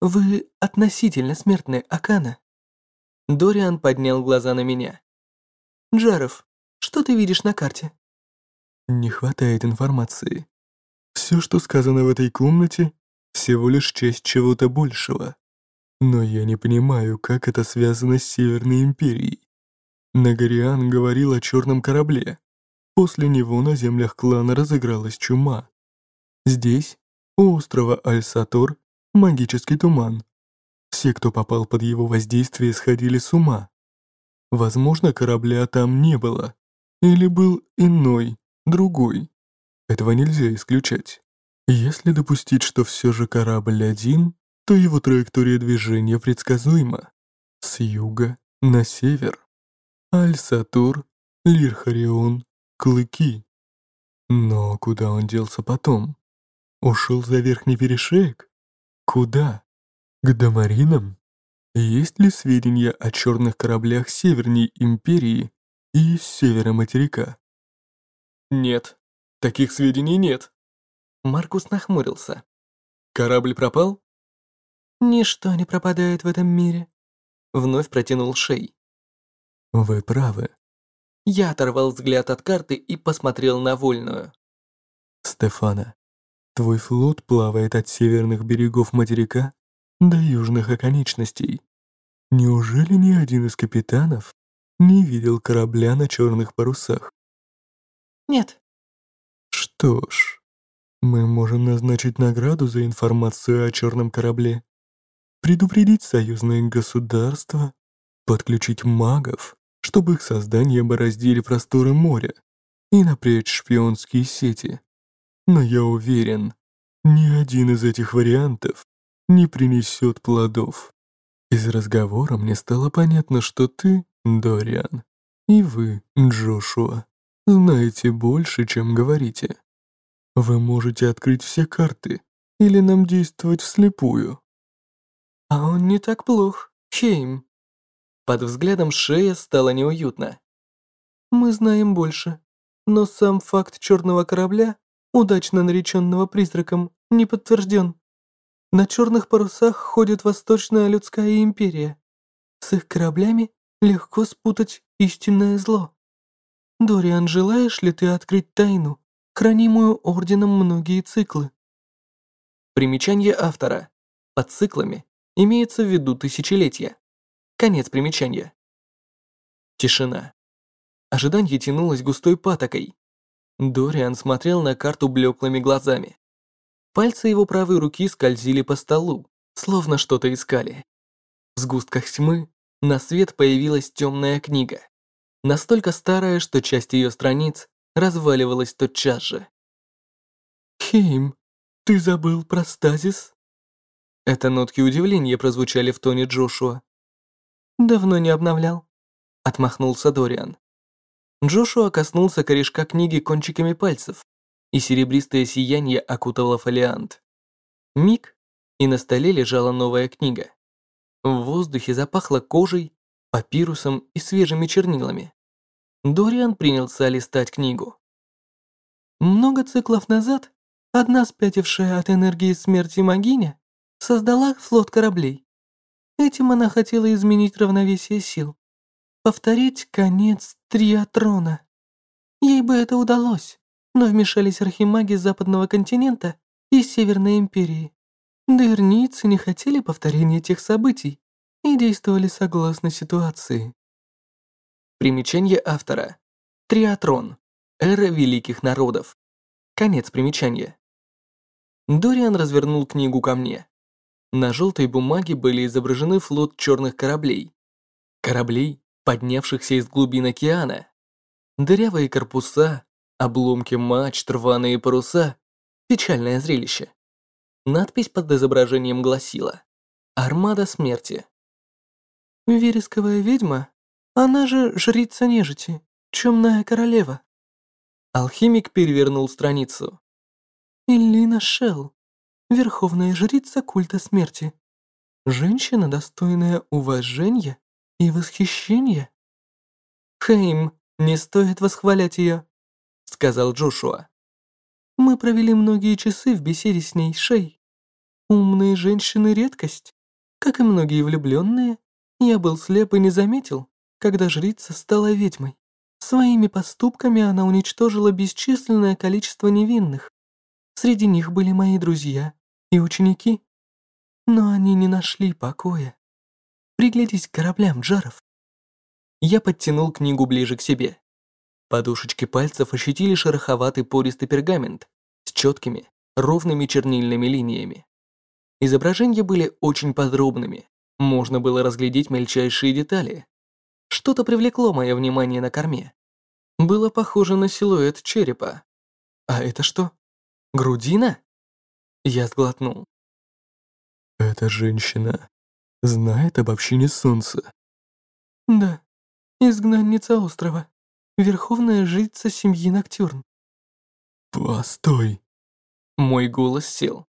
«Вы относительно смертны, Акана». Дориан поднял глаза на меня. «Джаров, что ты видишь на карте?» «Не хватает информации», все, что сказано в этой комнате, всего лишь часть чего-то большего. Но я не понимаю, как это связано с Северной Империей. Нагариан говорил о черном корабле. После него на землях клана разыгралась чума. Здесь, у острова Аль-Сатор, магический туман. Все, кто попал под его воздействие, сходили с ума. Возможно, корабля там не было. Или был иной, другой. Этого нельзя исключать. Если допустить, что все же корабль один, то его траектория движения предсказуема. С юга на север. Аль-Сатур, Лирхарион, Клыки. Но куда он делся потом? Ушел за верхний перешеек? Куда? К Дамаринам? Есть ли сведения о черных кораблях Северной Империи и севера материка? Нет, Таких сведений нет. Маркус нахмурился. Корабль пропал? Ничто не пропадает в этом мире. Вновь протянул Шей. Вы правы. Я оторвал взгляд от карты и посмотрел на вольную. Стефана, твой флот плавает от северных берегов материка до южных оконечностей. Неужели ни один из капитанов не видел корабля на черных парусах? Нет. Что ж, мы можем назначить награду за информацию о черном корабле, предупредить союзные государства, подключить магов, чтобы их создание бороздили просторы моря и напрячь шпионские сети. Но я уверен, ни один из этих вариантов не принесет плодов. Из разговора мне стало понятно, что ты, Дориан, и вы, Джошуа, знаете больше, чем говорите. Вы можете открыть все карты или нам действовать вслепую. А он не так плох, Хейм. Под взглядом Шея стало неуютно. Мы знаем больше, но сам факт черного корабля, удачно нареченного призраком, не подтвержден. На черных парусах ходит Восточная людская империя. С их кораблями легко спутать истинное зло. Дориан, желаешь ли ты открыть тайну, хранимую орденом многие циклы? Примечание автора. Под циклами имеется в виду тысячелетия. Конец примечания. Тишина. Ожидание тянулось густой патокой. Дориан смотрел на карту блеклыми глазами. Пальцы его правой руки скользили по столу, словно что-то искали. В сгустках тьмы на свет появилась темная книга настолько старая, что часть ее страниц разваливалась тотчас же. «Хейм, ты забыл про стазис?» Это нотки удивления прозвучали в тоне Джошуа. «Давно не обновлял», — отмахнулся Дориан. Джошуа коснулся корешка книги кончиками пальцев, и серебристое сияние окутало фолиант. Миг, и на столе лежала новая книга. В воздухе запахло кожей, папирусом и свежими чернилами. Дориан принялся листать книгу. Много циклов назад одна спятившая от энергии смерти магиня создала флот кораблей. Этим она хотела изменить равновесие сил, повторить конец триатрона. Ей бы это удалось, но вмешались архимаги западного континента и Северной империи. Дырницы не хотели повторения тех событий, и действовали согласно ситуации. Примечание автора. Триатрон. Эра великих народов. Конец примечания. Дориан развернул книгу ко мне. На желтой бумаге были изображены флот черных кораблей. Кораблей, поднявшихся из глубин океана. Дырявые корпуса, обломки мачт, рваные паруса. Печальное зрелище. Надпись под изображением гласила «Армада смерти». «Вересковая ведьма, она же жрица нежити, темная королева». Алхимик перевернул страницу. Иллина Шелл, верховная жрица культа смерти. Женщина, достойная уважения и восхищения. «Хейм, не стоит восхвалять ее», — сказал Джошуа. «Мы провели многие часы в беседе с ней, Шей. Умные женщины — редкость. Как и многие влюбленные, я был слеп и не заметил, когда жрица стала ведьмой. Своими поступками она уничтожила бесчисленное количество невинных. Среди них были мои друзья и ученики. Но они не нашли покоя. Приглядись к кораблям, Джаров. Я подтянул книгу ближе к себе. Подушечки пальцев ощутили шероховатый пористый пергамент с четкими, ровными чернильными линиями. Изображения были очень подробными, можно было разглядеть мельчайшие детали. Что-то привлекло мое внимание на корме. Было похоже на силуэт черепа. А это что? Грудина? Я сглотнул. Эта женщина знает об общине солнца. Да, изгнанница острова. Верховная жрица семьи Ноктюрн. Постой. Мой голос сел.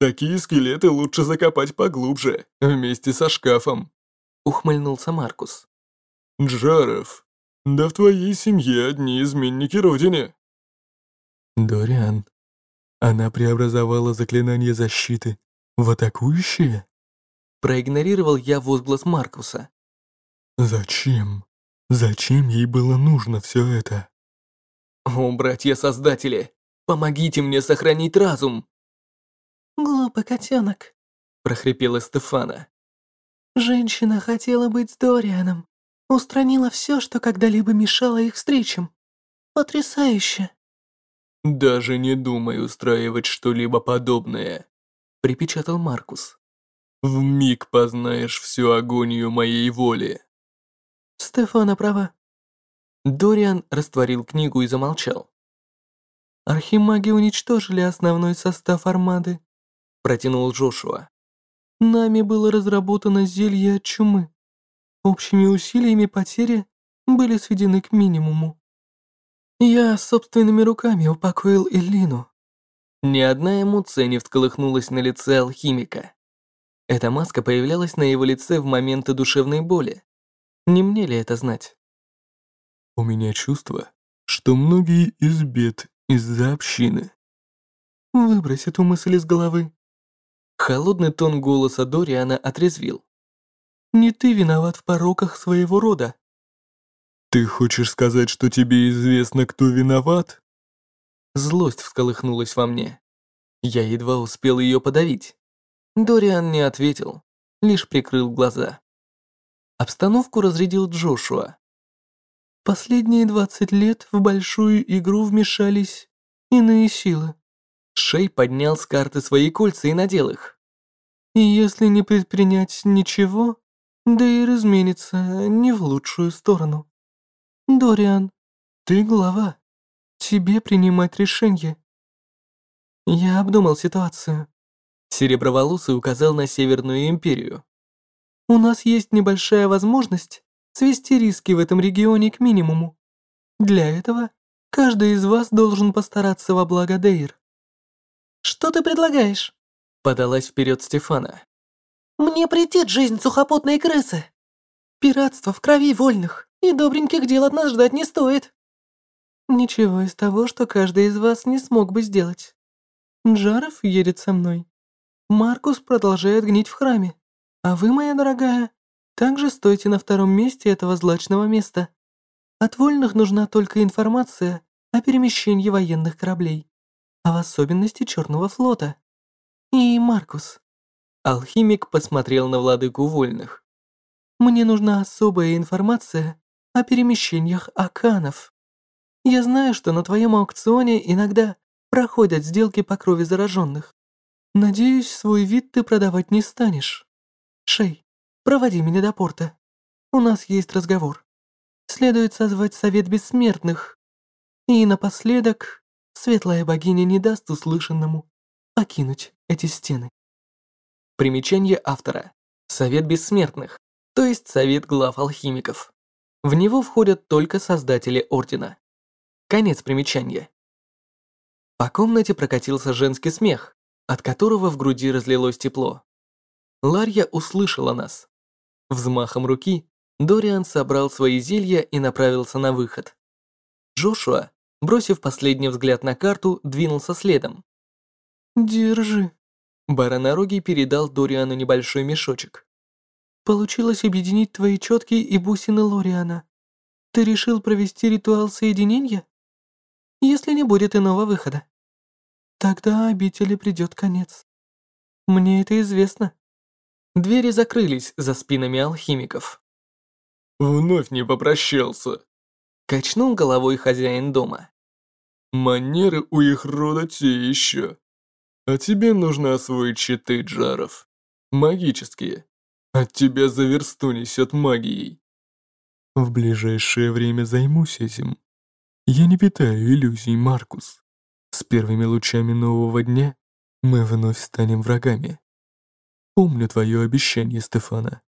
Такие скелеты лучше закопать поглубже, вместе со шкафом. Ухмыльнулся Маркус. Джаров, да в твоей семье одни изменники родине. Дориан, она преобразовала заклинание защиты в атакующее? Проигнорировал я возглас Маркуса. Зачем? Зачем ей было нужно все это? О, братья-создатели, помогите мне сохранить разум. «Глупый котенок», — прохрипела Стефана. «Женщина хотела быть с Дорианом. Устранила все, что когда-либо мешало их встречам. Потрясающе!» «Даже не думай устраивать что-либо подобное», — припечатал Маркус. «В миг познаешь всю агонию моей воли». Стефана права. Дориан растворил книгу и замолчал. Архимаги уничтожили основной состав армады протянул Джошуа. Нами было разработано зелье от чумы. Общими усилиями потери были сведены к минимуму. Я собственными руками упокоил Эллину. Ни одна эмоция не всколыхнулась на лице алхимика. Эта маска появлялась на его лице в моменты душевной боли. Не мне ли это знать? У меня чувство, что многие из бед из-за общины. Выбрось эту мысль из головы. Холодный тон голоса Дориана отрезвил. «Не ты виноват в пороках своего рода». «Ты хочешь сказать, что тебе известно, кто виноват?» Злость всколыхнулась во мне. Я едва успел ее подавить. Дориан не ответил, лишь прикрыл глаза. Обстановку разрядил Джошуа. Последние двадцать лет в большую игру вмешались иные силы. Шей поднял с карты свои кольца и надел их. И если не предпринять ничего, Дейр изменится не в лучшую сторону. Дориан, ты глава. Тебе принимать решение. Я обдумал ситуацию. Сереброволосый указал на Северную Империю. У нас есть небольшая возможность свести риски в этом регионе к минимуму. Для этого каждый из вас должен постараться во благо Дейр. «Что ты предлагаешь?» Подалась вперед Стефана. «Мне претит жизнь сухопутной крысы. Пиратство в крови вольных, и добреньких дел от нас ждать не стоит. Ничего из того, что каждый из вас не смог бы сделать. Джаров едет со мной. Маркус продолжает гнить в храме. А вы, моя дорогая, также стойте на втором месте этого злачного места. От вольных нужна только информация о перемещении военных кораблей а в особенности Черного флота. И Маркус. Алхимик посмотрел на владыку вольных. Мне нужна особая информация о перемещениях Аканов. Я знаю, что на твоем аукционе иногда проходят сделки по крови зараженных. Надеюсь, свой вид ты продавать не станешь. Шей, проводи меня до порта. У нас есть разговор. Следует созвать совет бессмертных. И напоследок, светлая богиня не даст услышанному покинуть эти стены. Примечание автора. Совет бессмертных, то есть совет глав алхимиков. В него входят только создатели Ордена. Конец примечания. По комнате прокатился женский смех, от которого в груди разлилось тепло. Ларья услышала нас. Взмахом руки Дориан собрал свои зелья и направился на выход. Джошуа, бросив последний взгляд на карту, двинулся следом. Держи. Баронорогий передал Дориану небольшой мешочек. Получилось объединить твои четки и бусины Лориана. Ты решил провести ритуал соединения? Если не будет иного выхода. Тогда обители придет конец. Мне это известно. Двери закрылись за спинами алхимиков. Вновь не попрощался. Качнул головой хозяин дома. Манеры у их рода те еще. А тебе нужно освоить щиты джаров. Магические. От тебя за версту несет магией. В ближайшее время займусь этим. Я не питаю иллюзий, Маркус. С первыми лучами нового дня мы вновь станем врагами. Помню твое обещание, Стефана.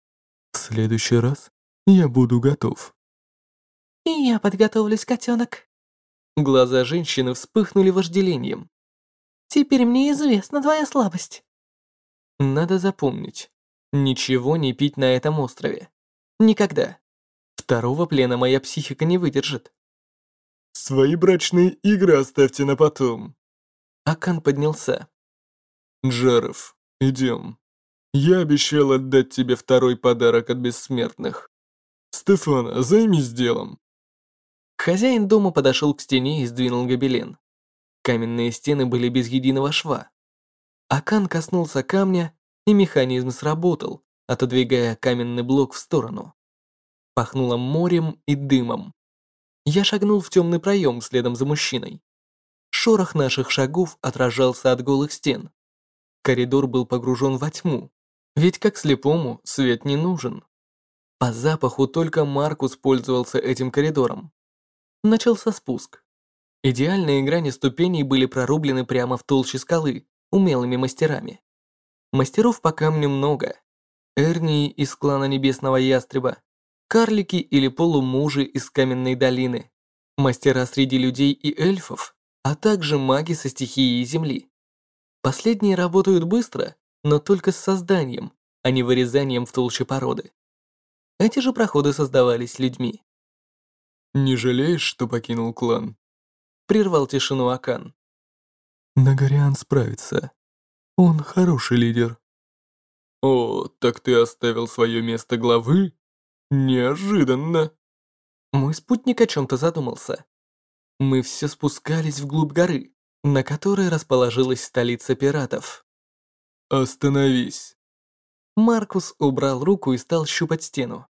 В следующий раз я буду готов. И я подготовлюсь, котенок. Глаза женщины вспыхнули вожделением. Теперь мне известна твоя слабость. Надо запомнить. Ничего не пить на этом острове. Никогда. Второго плена моя психика не выдержит. Свои брачные игры оставьте на потом. Акан поднялся. Джаров, идем. Я обещал отдать тебе второй подарок от бессмертных. Стефана, займись делом. Хозяин дома подошел к стене и сдвинул гобелен. Каменные стены были без единого шва. Акан коснулся камня, и механизм сработал, отодвигая каменный блок в сторону. Пахнуло морем и дымом. Я шагнул в темный проем следом за мужчиной. Шорох наших шагов отражался от голых стен. Коридор был погружен во тьму, ведь как слепому свет не нужен. По запаху только Маркус пользовался этим коридором. Начался спуск. Идеальные грани ступеней были прорублены прямо в толще скалы, умелыми мастерами. Мастеров по камню много. Эрнии из клана Небесного Ястреба, карлики или полумужи из Каменной долины, мастера среди людей и эльфов, а также маги со стихией земли. Последние работают быстро, но только с созданием, а не вырезанием в толще породы. Эти же проходы создавались людьми. «Не жалеешь, что покинул клан?» прервал тишину Акан. Нагариан справится. Он хороший лидер. О, так ты оставил свое место главы? Неожиданно. Мой спутник о чем-то задумался. Мы все спускались вглубь горы, на которой расположилась столица пиратов. Остановись. Маркус убрал руку и стал щупать стену.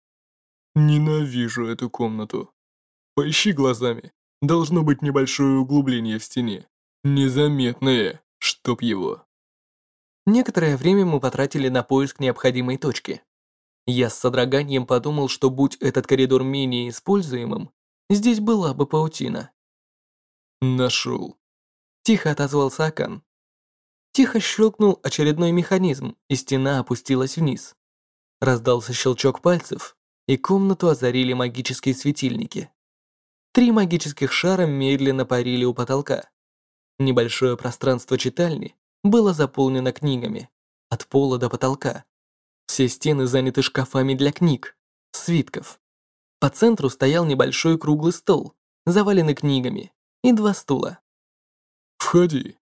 Ненавижу эту комнату. Поищи глазами. Должно быть небольшое углубление в стене. Незаметное, чтоб его. Некоторое время мы потратили на поиск необходимой точки. Я с содроганием подумал, что будь этот коридор менее используемым, здесь была бы паутина. Нашел. Тихо отозвался Акан. Тихо щелкнул очередной механизм, и стена опустилась вниз. Раздался щелчок пальцев, и комнату озарили магические светильники. Три магических шара медленно парили у потолка. Небольшое пространство читальни было заполнено книгами, от пола до потолка. Все стены заняты шкафами для книг, свитков. По центру стоял небольшой круглый стол, заваленный книгами, и два стула. «Входи.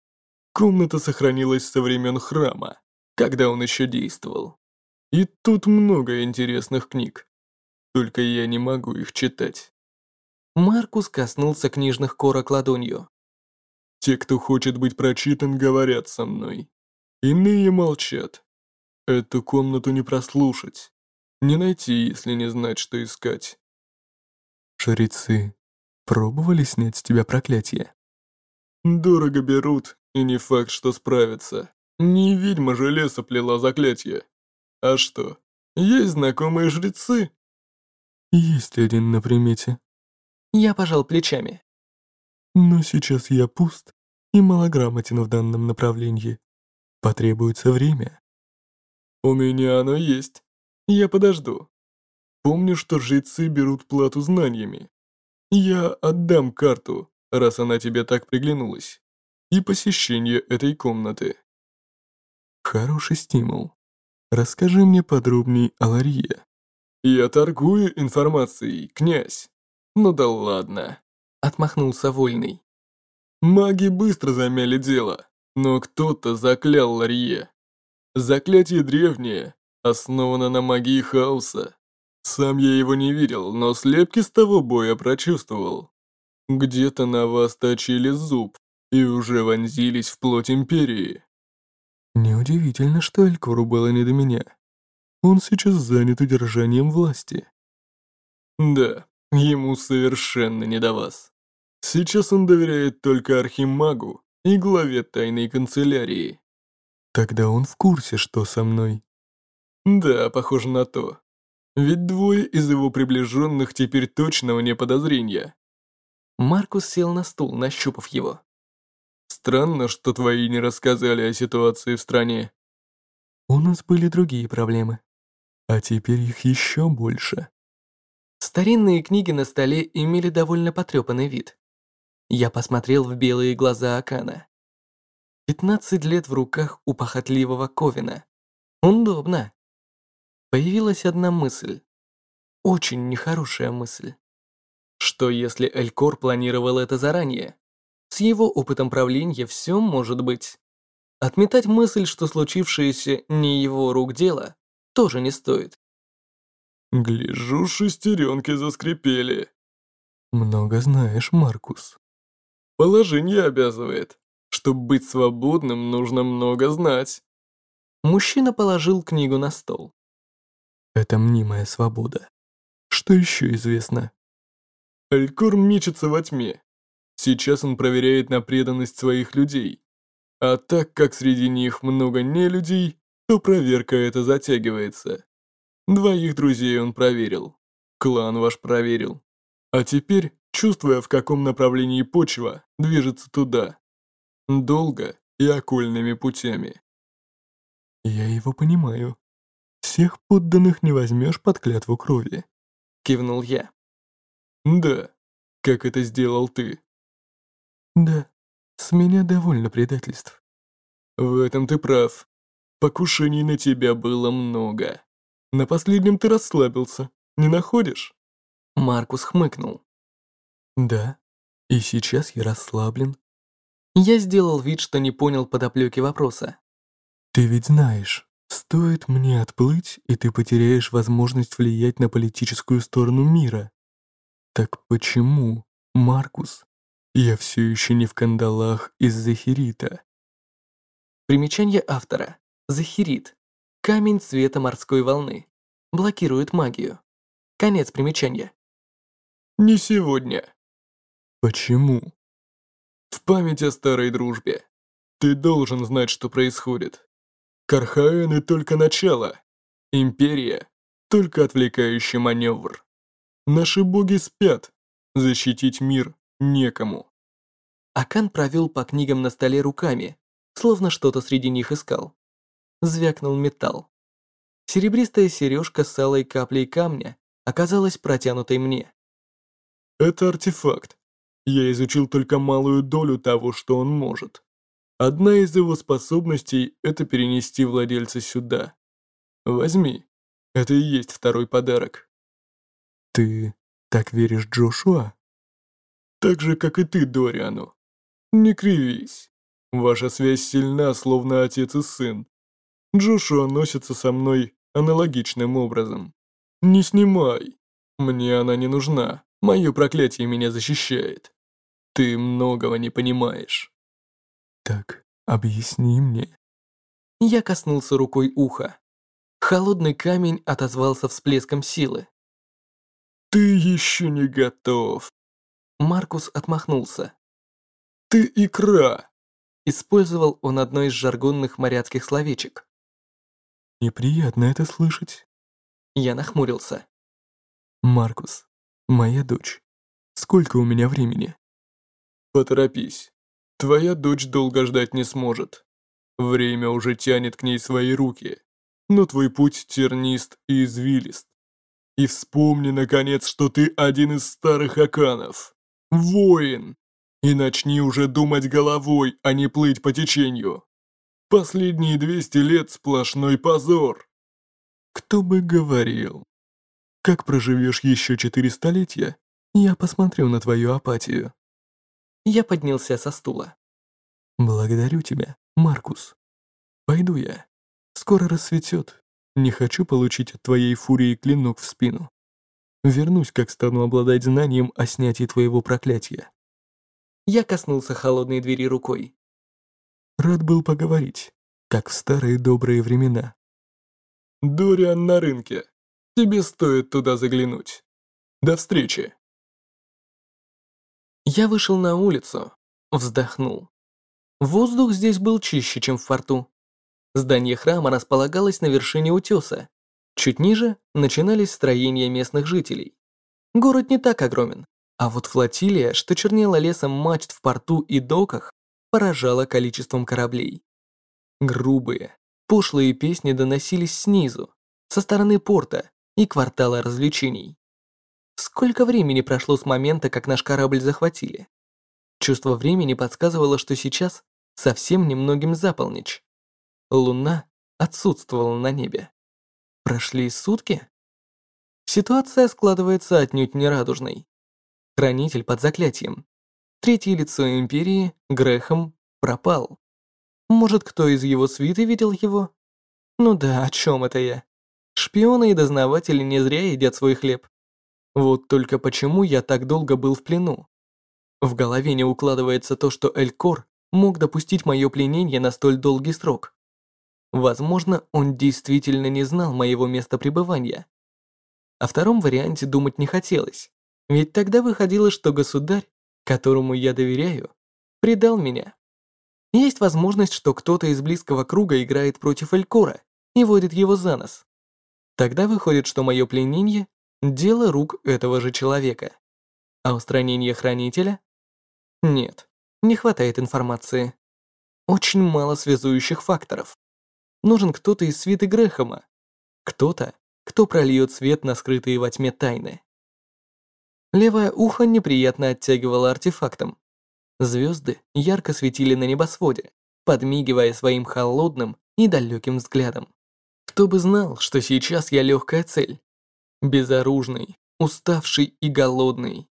Комната сохранилась со времен храма, когда он еще действовал. И тут много интересных книг. Только я не могу их читать. Маркус коснулся книжных корок ладонью. «Те, кто хочет быть прочитан, говорят со мной. Иные молчат. Эту комнату не прослушать. Не найти, если не знать, что искать». Жрецы, Пробовали снять с тебя проклятие? Дорого берут, и не факт, что справятся. Не ведьма же леса плела заклятие. А что, есть знакомые жрецы? Есть один на примете. Я пожал плечами. Но сейчас я пуст и малограмотен в данном направлении. Потребуется время. У меня оно есть. Я подожду. Помню, что жрецы берут плату знаниями. Я отдам карту, раз она тебе так приглянулась, и посещение этой комнаты. Хороший стимул. Расскажи мне подробней о Ларье. Я торгую информацией, князь. Ну да ладно. Отмахнулся Вольный. Маги быстро замяли дело, но кто-то заклял Ларье. Заклятие древнее, основано на магии хаоса. Сам я его не видел, но слепки с того боя прочувствовал. Где-то на вас точили зуб и уже вонзились в плоть Империи. Неудивительно, что Элькору было не до меня. Он сейчас занят удержанием власти. Да, ему совершенно не до вас. Сейчас он доверяет только Архимагу и главе тайной канцелярии. Тогда он в курсе, что со мной. Да, похоже на то. Ведь двое из его приближенных теперь точно вне подозрения. Маркус сел на стул, нащупав его. Странно, что твои не рассказали о ситуации в стране. У нас были другие проблемы. А теперь их еще больше. Старинные книги на столе имели довольно потрепанный вид. Я посмотрел в белые глаза Акана. 15 лет в руках у похотливого Ковина. Удобно. Появилась одна мысль. Очень нехорошая мысль. Что если Элькор планировал это заранее? С его опытом правления все может быть. Отметать мысль, что случившееся не его рук дело, тоже не стоит. Гляжу, шестеренки заскрипели. Много знаешь, Маркус. Положение обязывает. Чтобы быть свободным, нужно много знать. Мужчина положил книгу на стол. Это мнимая свобода. Что еще известно? Алькор мечется во тьме. Сейчас он проверяет на преданность своих людей. А так как среди них много нелюдей, то проверка эта затягивается. Двоих друзей он проверил. Клан ваш проверил. А теперь, чувствуя, в каком направлении почва, движется туда. Долго и окольными путями. Я его понимаю. Всех подданных не возьмешь под клятву крови. Кивнул я. Да, как это сделал ты. Да, с меня довольно предательств. В этом ты прав. Покушений на тебя было много. На последнем ты расслабился, не находишь? Маркус хмыкнул. Да, и сейчас я расслаблен. Я сделал вид, что не понял подоплеки вопроса. Ты ведь знаешь, стоит мне отплыть, и ты потеряешь возможность влиять на политическую сторону мира. Так почему, Маркус, я все еще не в кандалах из Захирита? Примечание автора. Захирит. Камень цвета морской волны. Блокирует магию. Конец примечания. Не сегодня. Почему? В память о старой дружбе. Ты должен знать, что происходит. Кархаэны только начало. Империя — только отвлекающий маневр. Наши боги спят. Защитить мир некому. Акан провел по книгам на столе руками, словно что-то среди них искал. Звякнул металл. Серебристая сережка с алой каплей камня оказалась протянутой мне. Это артефакт. Я изучил только малую долю того, что он может. Одна из его способностей – это перенести владельца сюда. Возьми. Это и есть второй подарок. Ты так веришь Джошуа? Так же, как и ты, Дориану. Не кривись. Ваша связь сильна, словно отец и сын. Джошуа носится со мной аналогичным образом. Не снимай. Мне она не нужна. Мое проклятие меня защищает. Ты многого не понимаешь. Так, объясни мне. Я коснулся рукой уха. Холодный камень отозвался всплеском силы. Ты еще не готов. Маркус отмахнулся. «Ты икра!» Использовал он одно из жаргонных моряцких словечек. Неприятно это слышать. Я нахмурился. Маркус, моя дочь. Сколько у меня времени? Поторопись. Твоя дочь долго ждать не сможет. Время уже тянет к ней свои руки, но твой путь тернист и извилист. И вспомни, наконец, что ты один из старых аканов. Воин. И начни уже думать головой, а не плыть по течению. Последние 200 лет сплошной позор. Кто бы говорил. Как проживешь еще четыре столетия, я посмотрю на твою апатию. Я поднялся со стула. Благодарю тебя, Маркус. Пойду я. Скоро рассветет. Не хочу получить от твоей фурии клинок в спину. Вернусь, как стану обладать знанием о снятии твоего проклятия. Я коснулся холодной двери рукой. Рад был поговорить, как в старые добрые времена. Дориан на рынке. Тебе стоит туда заглянуть. До встречи. Я вышел на улицу, вздохнул. Воздух здесь был чище, чем в форту. Здание храма располагалось на вершине утеса. Чуть ниже начинались строения местных жителей. Город не так огромен, а вот флотилия, что чернела лесом мачт в порту и доках, поражала количеством кораблей. Грубые, пошлые песни доносились снизу, со стороны порта и квартала развлечений. Сколько времени прошло с момента, как наш корабль захватили? Чувство времени подсказывало, что сейчас совсем немногим за. Луна отсутствовала на небе. Прошли сутки? Ситуация складывается отнюдь нерадужной. Хранитель под заклятием. Третье лицо Империи, Грехом, пропал. Может, кто из его свиты видел его? Ну да, о чем это я? Шпионы и дознаватели не зря едят свой хлеб. Вот только почему я так долго был в плену? В голове не укладывается то, что Элькор мог допустить мое пленение на столь долгий срок. Возможно, он действительно не знал моего места пребывания. О втором варианте думать не хотелось. Ведь тогда выходило, что государь, которому я доверяю, предал меня. Есть возможность, что кто-то из близкого круга играет против Элькора и водит его за нос. Тогда выходит, что мое пленение – дело рук этого же человека. А устранение хранителя? Нет, не хватает информации. Очень мало связующих факторов. Нужен кто-то из свиты Грэхэма. Кто-то, кто прольет свет на скрытые во тьме тайны. Левое ухо неприятно оттягивало артефактом. Звезды ярко светили на небосводе, подмигивая своим холодным и далеким взглядом. Кто бы знал, что сейчас я легкая цель. Безоружный, уставший и голодный.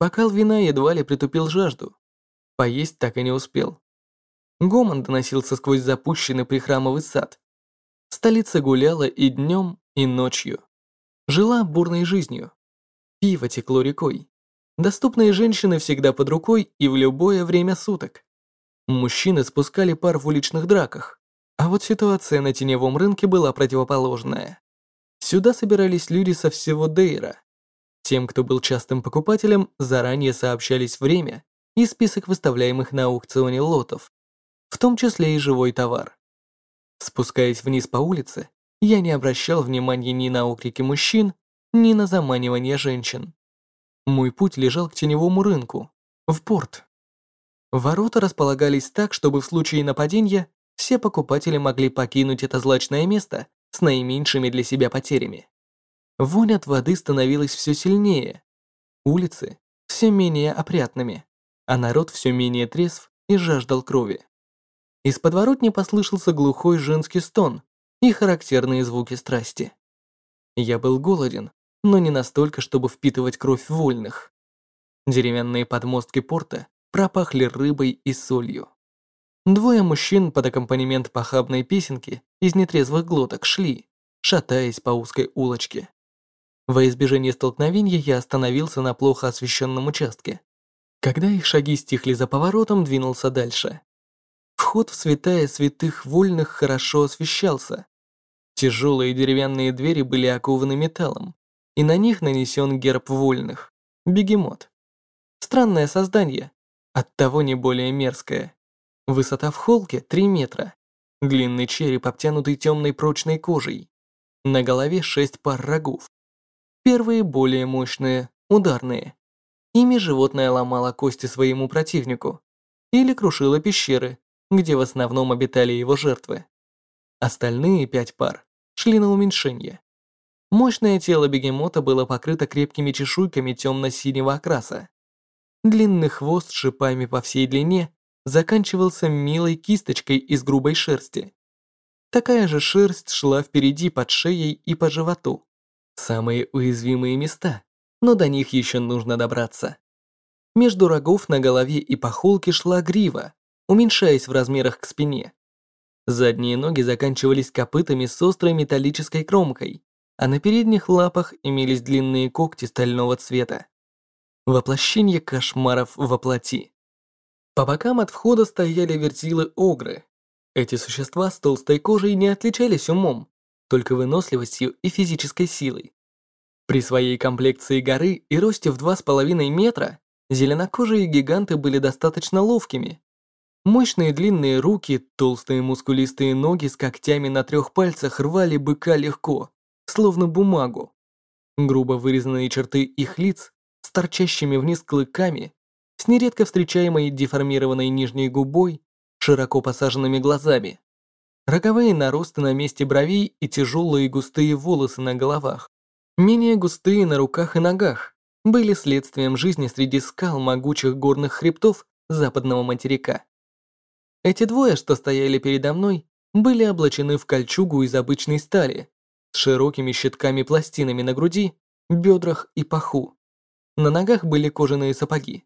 Бокал вина едва ли притупил жажду. Поесть так и не успел. Гомон доносился сквозь запущенный прихрамовый сад. Столица гуляла и днем, и ночью. Жила бурной жизнью. Пиво текло рекой. Доступные женщины всегда под рукой и в любое время суток. Мужчины спускали пар в уличных драках. А вот ситуация на теневом рынке была противоположная. Сюда собирались люди со всего Дейра. Тем, кто был частым покупателем, заранее сообщались время и список выставляемых на аукционе лотов, в том числе и живой товар. Спускаясь вниз по улице, я не обращал внимания ни на окрики мужчин, ни на заманивание женщин. Мой путь лежал к теневому рынку, в порт. Ворота располагались так, чтобы в случае нападения все покупатели могли покинуть это злачное место с наименьшими для себя потерями. Вонь от воды становилась все сильнее. Улицы все менее опрятными, а народ все менее трезв и жаждал крови. Из подворотни послышался глухой женский стон и характерные звуки страсти. Я был голоден, но не настолько, чтобы впитывать кровь вольных. Деревянные подмостки порта пропахли рыбой и солью. Двое мужчин под аккомпанемент похабной песенки из нетрезвых глоток шли, шатаясь по узкой улочке. Во избежание столкновения я остановился на плохо освещенном участке. Когда их шаги стихли за поворотом, двинулся дальше. Вход в святая святых вольных хорошо освещался. Тяжелые деревянные двери были окованы металлом, и на них нанесен герб вольных – бегемот. Странное создание, оттого не более мерзкое. Высота в холке 3 метра. Длинный череп, обтянутый темной прочной кожей. На голове 6 пар рогов. Первые более мощные, ударные. Ими животное ломало кости своему противнику или крушило пещеры, где в основном обитали его жертвы. Остальные пять пар шли на уменьшение. Мощное тело бегемота было покрыто крепкими чешуйками темно-синего окраса. Длинный хвост с шипами по всей длине заканчивался милой кисточкой из грубой шерсти. Такая же шерсть шла впереди под шеей и по животу. Самые уязвимые места, но до них еще нужно добраться. Между рогов на голове и по холке шла грива, уменьшаясь в размерах к спине. Задние ноги заканчивались копытами с острой металлической кромкой, а на передних лапах имелись длинные когти стального цвета. Воплощение кошмаров во плоти. По бокам от входа стояли вертилы-огры. Эти существа с толстой кожей не отличались умом, только выносливостью и физической силой. При своей комплекции горы и росте в 2,5 метра зеленокожие гиганты были достаточно ловкими. Мощные длинные руки, толстые мускулистые ноги с когтями на трех пальцах рвали быка легко, словно бумагу. Грубо вырезанные черты их лиц с торчащими вниз клыками, с нередко встречаемой деформированной нижней губой, широко посаженными глазами, роговые наросты на месте бровей и тяжелые густые волосы на головах, менее густые на руках и ногах, были следствием жизни среди скал могучих горных хребтов западного материка. Эти двое, что стояли передо мной, были облачены в кольчугу из обычной стали, с широкими щитками-пластинами на груди, бедрах и паху. На ногах были кожаные сапоги.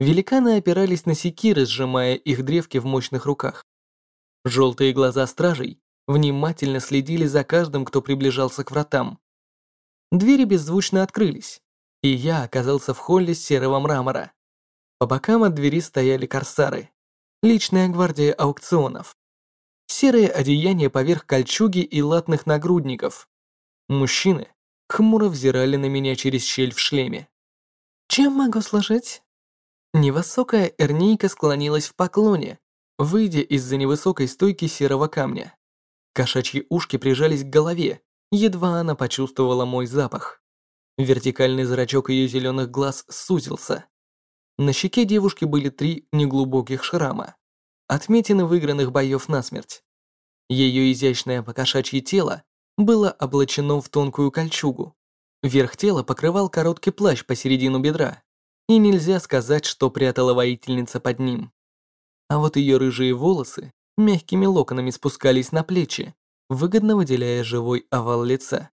Великаны опирались на секиры, сжимая их древки в мощных руках. Желтые глаза стражей внимательно следили за каждым, кто приближался к вратам. Двери беззвучно открылись, и я оказался в холле серого мрамора. По бокам от двери стояли корсары, личная гвардия аукционов. Серые одеяния поверх кольчуги и латных нагрудников. Мужчины хмуро взирали на меня через щель в шлеме. «Чем могу служить?» Невысокая Эрнейка склонилась в поклоне, выйдя из-за невысокой стойки серого камня. Кошачьи ушки прижались к голове, едва она почувствовала мой запах. Вертикальный зрачок ее зеленых глаз сузился. На щеке девушки были три неглубоких шрама, отметины выигранных боев насмерть. Ее изящное покошачье тело было облачено в тонкую кольчугу. Верх тела покрывал короткий плащ посередину бедра, и нельзя сказать, что прятала воительница под ним. А вот ее рыжие волосы мягкими локонами спускались на плечи, выгодно выделяя живой овал лица.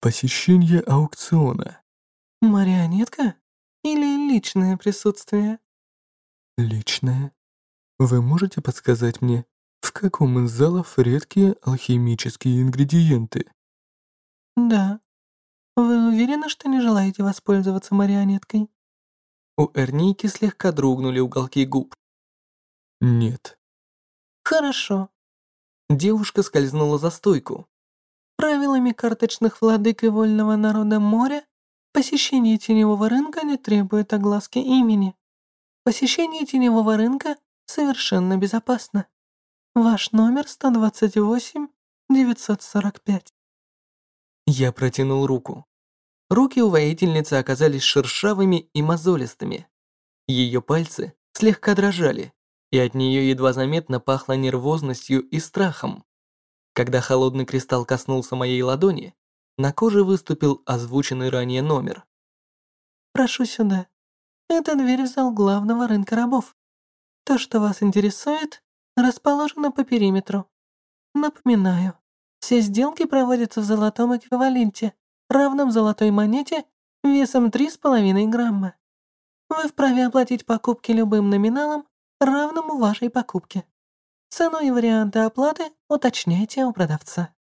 Посещение аукциона. Марионетка? Или личное присутствие? Личное. Вы можете подсказать мне, в каком из залов редкие алхимические ингредиенты? Да. Вы уверены, что не желаете воспользоваться марионеткой? У Эрники слегка дрогнули уголки губ. Нет. Хорошо. Девушка скользнула за стойку. Правилами карточных владык и вольного народа моря посещение теневого рынка не требует огласки имени. Посещение теневого рынка совершенно безопасно. Ваш номер 128-945. Я протянул руку. Руки у воительницы оказались шершавыми и мозолистыми. Ее пальцы слегка дрожали, и от нее едва заметно пахло нервозностью и страхом. Когда холодный кристалл коснулся моей ладони, на коже выступил озвученный ранее номер. «Прошу сюда. Это дверь в зал главного рынка рабов. То, что вас интересует, расположено по периметру. Напоминаю, все сделки проводятся в золотом эквиваленте, равном золотой монете весом 3,5 грамма. Вы вправе оплатить покупки любым номиналом, равному вашей покупке. Цену и варианты оплаты уточняйте у продавца.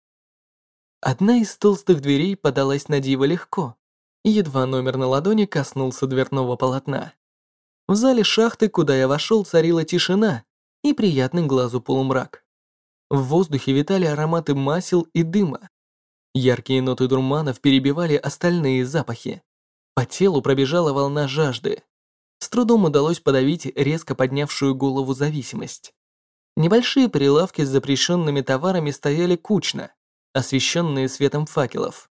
Одна из толстых дверей подалась на диво легко. Едва номер на ладони коснулся дверного полотна. В зале шахты, куда я вошел, царила тишина и приятный глазу полумрак. В воздухе витали ароматы масел и дыма. Яркие ноты дурманов перебивали остальные запахи. По телу пробежала волна жажды. С трудом удалось подавить резко поднявшую голову зависимость. Небольшие прилавки с запрещенными товарами стояли кучно, освещенные светом факелов.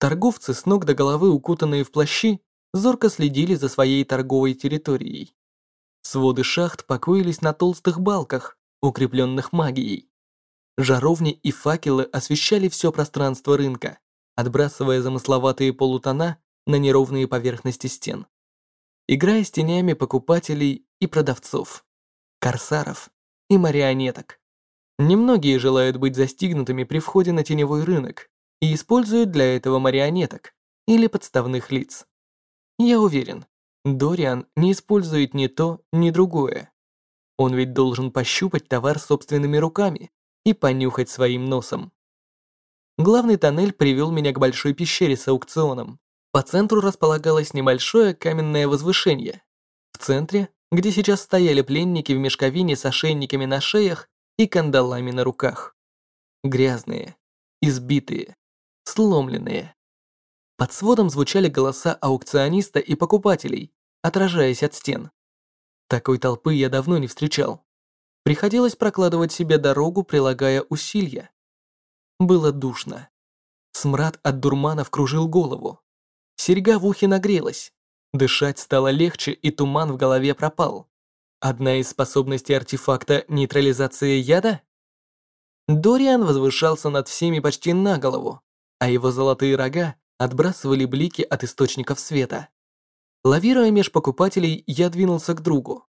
Торговцы с ног до головы укутанные в плащи зорко следили за своей торговой территорией. Своды шахт покоились на толстых балках, укрепленных магией. Жаровни и факелы освещали все пространство рынка, отбрасывая замысловатые полутона на неровные поверхности стен. Играя с тенями покупателей и продавцов, корсаров и марионеток. Немногие желают быть застигнутыми при входе на теневой рынок и используют для этого марионеток или подставных лиц. Я уверен, Дориан не использует ни то, ни другое. Он ведь должен пощупать товар собственными руками и понюхать своим носом. Главный тоннель привел меня к большой пещере с аукционом. По центру располагалось небольшое каменное возвышение. В центре, где сейчас стояли пленники в мешковине с ошейниками на шеях и кандалами на руках. Грязные, избитые, сломленные. Под сводом звучали голоса аукциониста и покупателей, отражаясь от стен. Такой толпы я давно не встречал. Приходилось прокладывать себе дорогу, прилагая усилия. Было душно. Смрад от дурманов кружил голову. Серьга в ухе нагрелась. Дышать стало легче, и туман в голове пропал. Одна из способностей артефакта – нейтрализация яда? Дориан возвышался над всеми почти на голову, а его золотые рога отбрасывали блики от источников света. Лавируя меж покупателей, я двинулся к другу.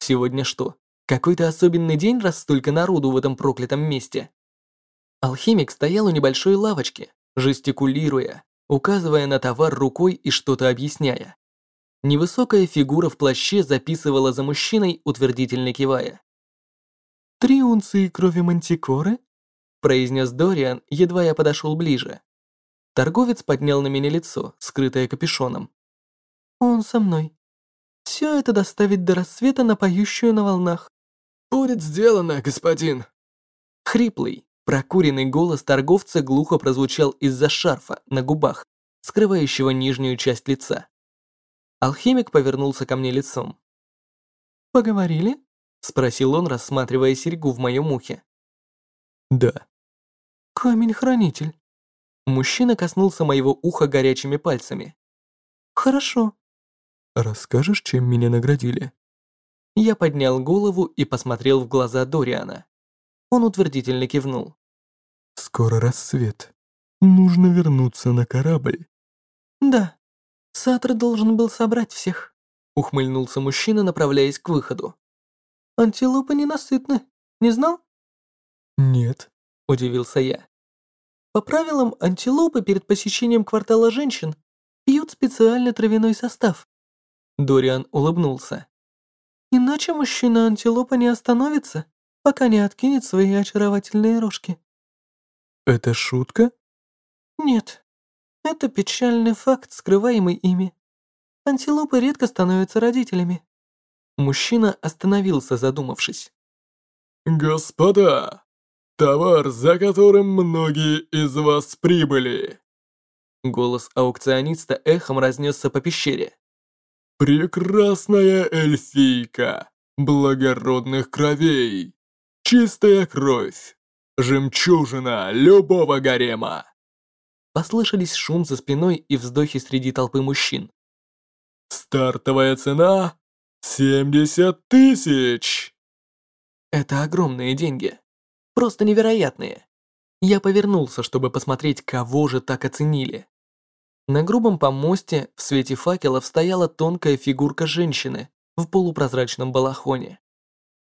Сегодня что, какой-то особенный день, раз столько народу в этом проклятом месте? Алхимик стоял у небольшой лавочки, жестикулируя, указывая на товар рукой и что-то объясняя. Невысокая фигура в плаще записывала за мужчиной, утвердительно кивая. «Три унции крови мантикоры?» произнес Дориан, едва я подошел ближе. Торговец поднял на меня лицо, скрытое капюшоном. «Он со мной. Все это доставить до рассвета на поющую на волнах». «Будет сделано, господин». Хриплый, прокуренный голос торговца глухо прозвучал из-за шарфа на губах, скрывающего нижнюю часть лица. Алхимик повернулся ко мне лицом. «Поговорили?» — спросил он, рассматривая серьгу в моем ухе. Да. «Камень-хранитель». Мужчина коснулся моего уха горячими пальцами. «Хорошо». Расскажешь, чем меня наградили? Я поднял голову и посмотрел в глаза Дориана. Он утвердительно кивнул. Скоро рассвет. Нужно вернуться на корабль. «Да. Сатр должен был собрать всех», — ухмыльнулся мужчина, направляясь к выходу. «Антилопы ненасытны. Не знал?» Нет, — удивился я. По правилам, антилопы перед посещением квартала женщин пьют специальный травяной состав. Дориан улыбнулся. Иначе мужчина-антилопа не остановится, пока не откинет свои очаровательные рожки. Это шутка? Нет, это печальный факт, скрываемый ими. Антилопы редко становятся родителями. Мужчина остановился, задумавшись. «Господа, товар, за которым многие из вас прибыли!» Голос аукциониста эхом разнесся по пещере. «Прекрасная эльфийка, благородных кровей, чистая кровь, жемчужина любого гарема!» Послышались шум за спиной и вздохи среди толпы мужчин. «Стартовая цена — 70 тысяч!» Это огромные деньги. Просто невероятные. Я повернулся, чтобы посмотреть, кого же так оценили. На грубом помосте в свете факелов стояла тонкая фигурка женщины в полупрозрачном балахоне.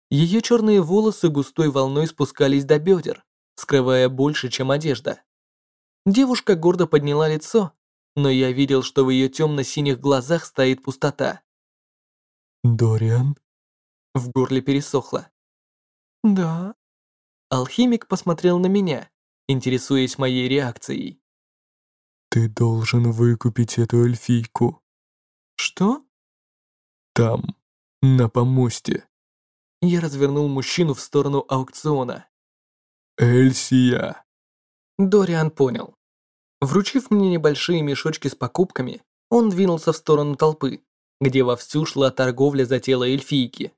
Ее черные волосы густой волной спускались до бедер, скрывая больше, чем одежда. Девушка гордо подняла лицо, но я видел, что в ее темно-синих глазах стоит пустота. Дориан? В горле пересохло. Да. Алхимик посмотрел на меня, интересуясь моей реакцией. Ты должен выкупить эту эльфийку. Что? Там, на помосте. Я развернул мужчину в сторону аукциона. Эльсия. Дориан понял. Вручив мне небольшие мешочки с покупками, Он двинулся в сторону толпы, где вовсю шла торговля за тело эльфийки.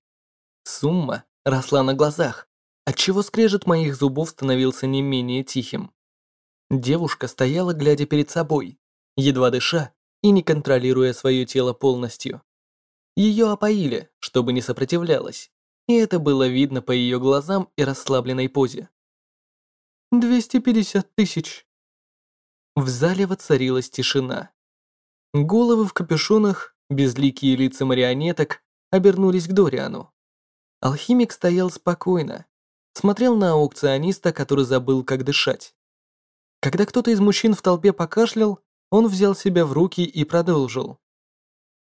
Сумма росла на глазах, отчего скрежет моих зубов становился не менее тихим. Девушка стояла, глядя перед собой, едва дыша и не контролируя свое тело полностью. Ее опоили, чтобы не сопротивлялась, и это было видно по ее глазам и расслабленной позе. «Двести пятьдесят тысяч». В зале воцарилась тишина. Головы в капюшонах, безликие лица марионеток обернулись к Дориану. Алхимик стоял спокойно, смотрел на аукциониста, который забыл, как дышать. Когда кто-то из мужчин в толпе покашлял, он взял себя в руки и продолжил.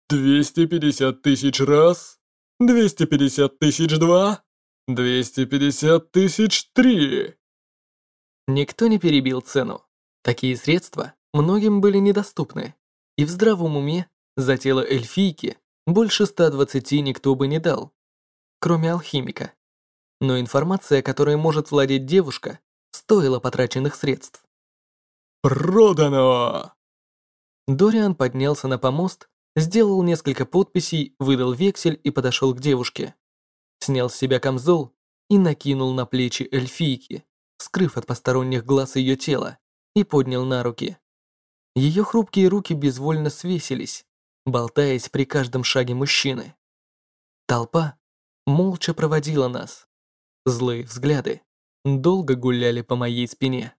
«Двести пятьдесят тысяч раз, двести пятьдесят тысяч два, двести пятьдесят тысяч три». Никто не перебил цену. Такие средства многим были недоступны, и в здравом уме за тело эльфийки больше 120 никто бы не дал, кроме алхимика. Но информация, которой может владеть девушка, стоила потраченных средств. «Продано!» Дориан поднялся на помост, сделал несколько подписей, выдал вексель и подошел к девушке. Снял с себя камзол и накинул на плечи эльфийки, скрыв от посторонних глаз ее тело, и поднял на руки. Ее хрупкие руки безвольно свесились, болтаясь при каждом шаге мужчины. Толпа молча проводила нас. Злые взгляды долго гуляли по моей спине.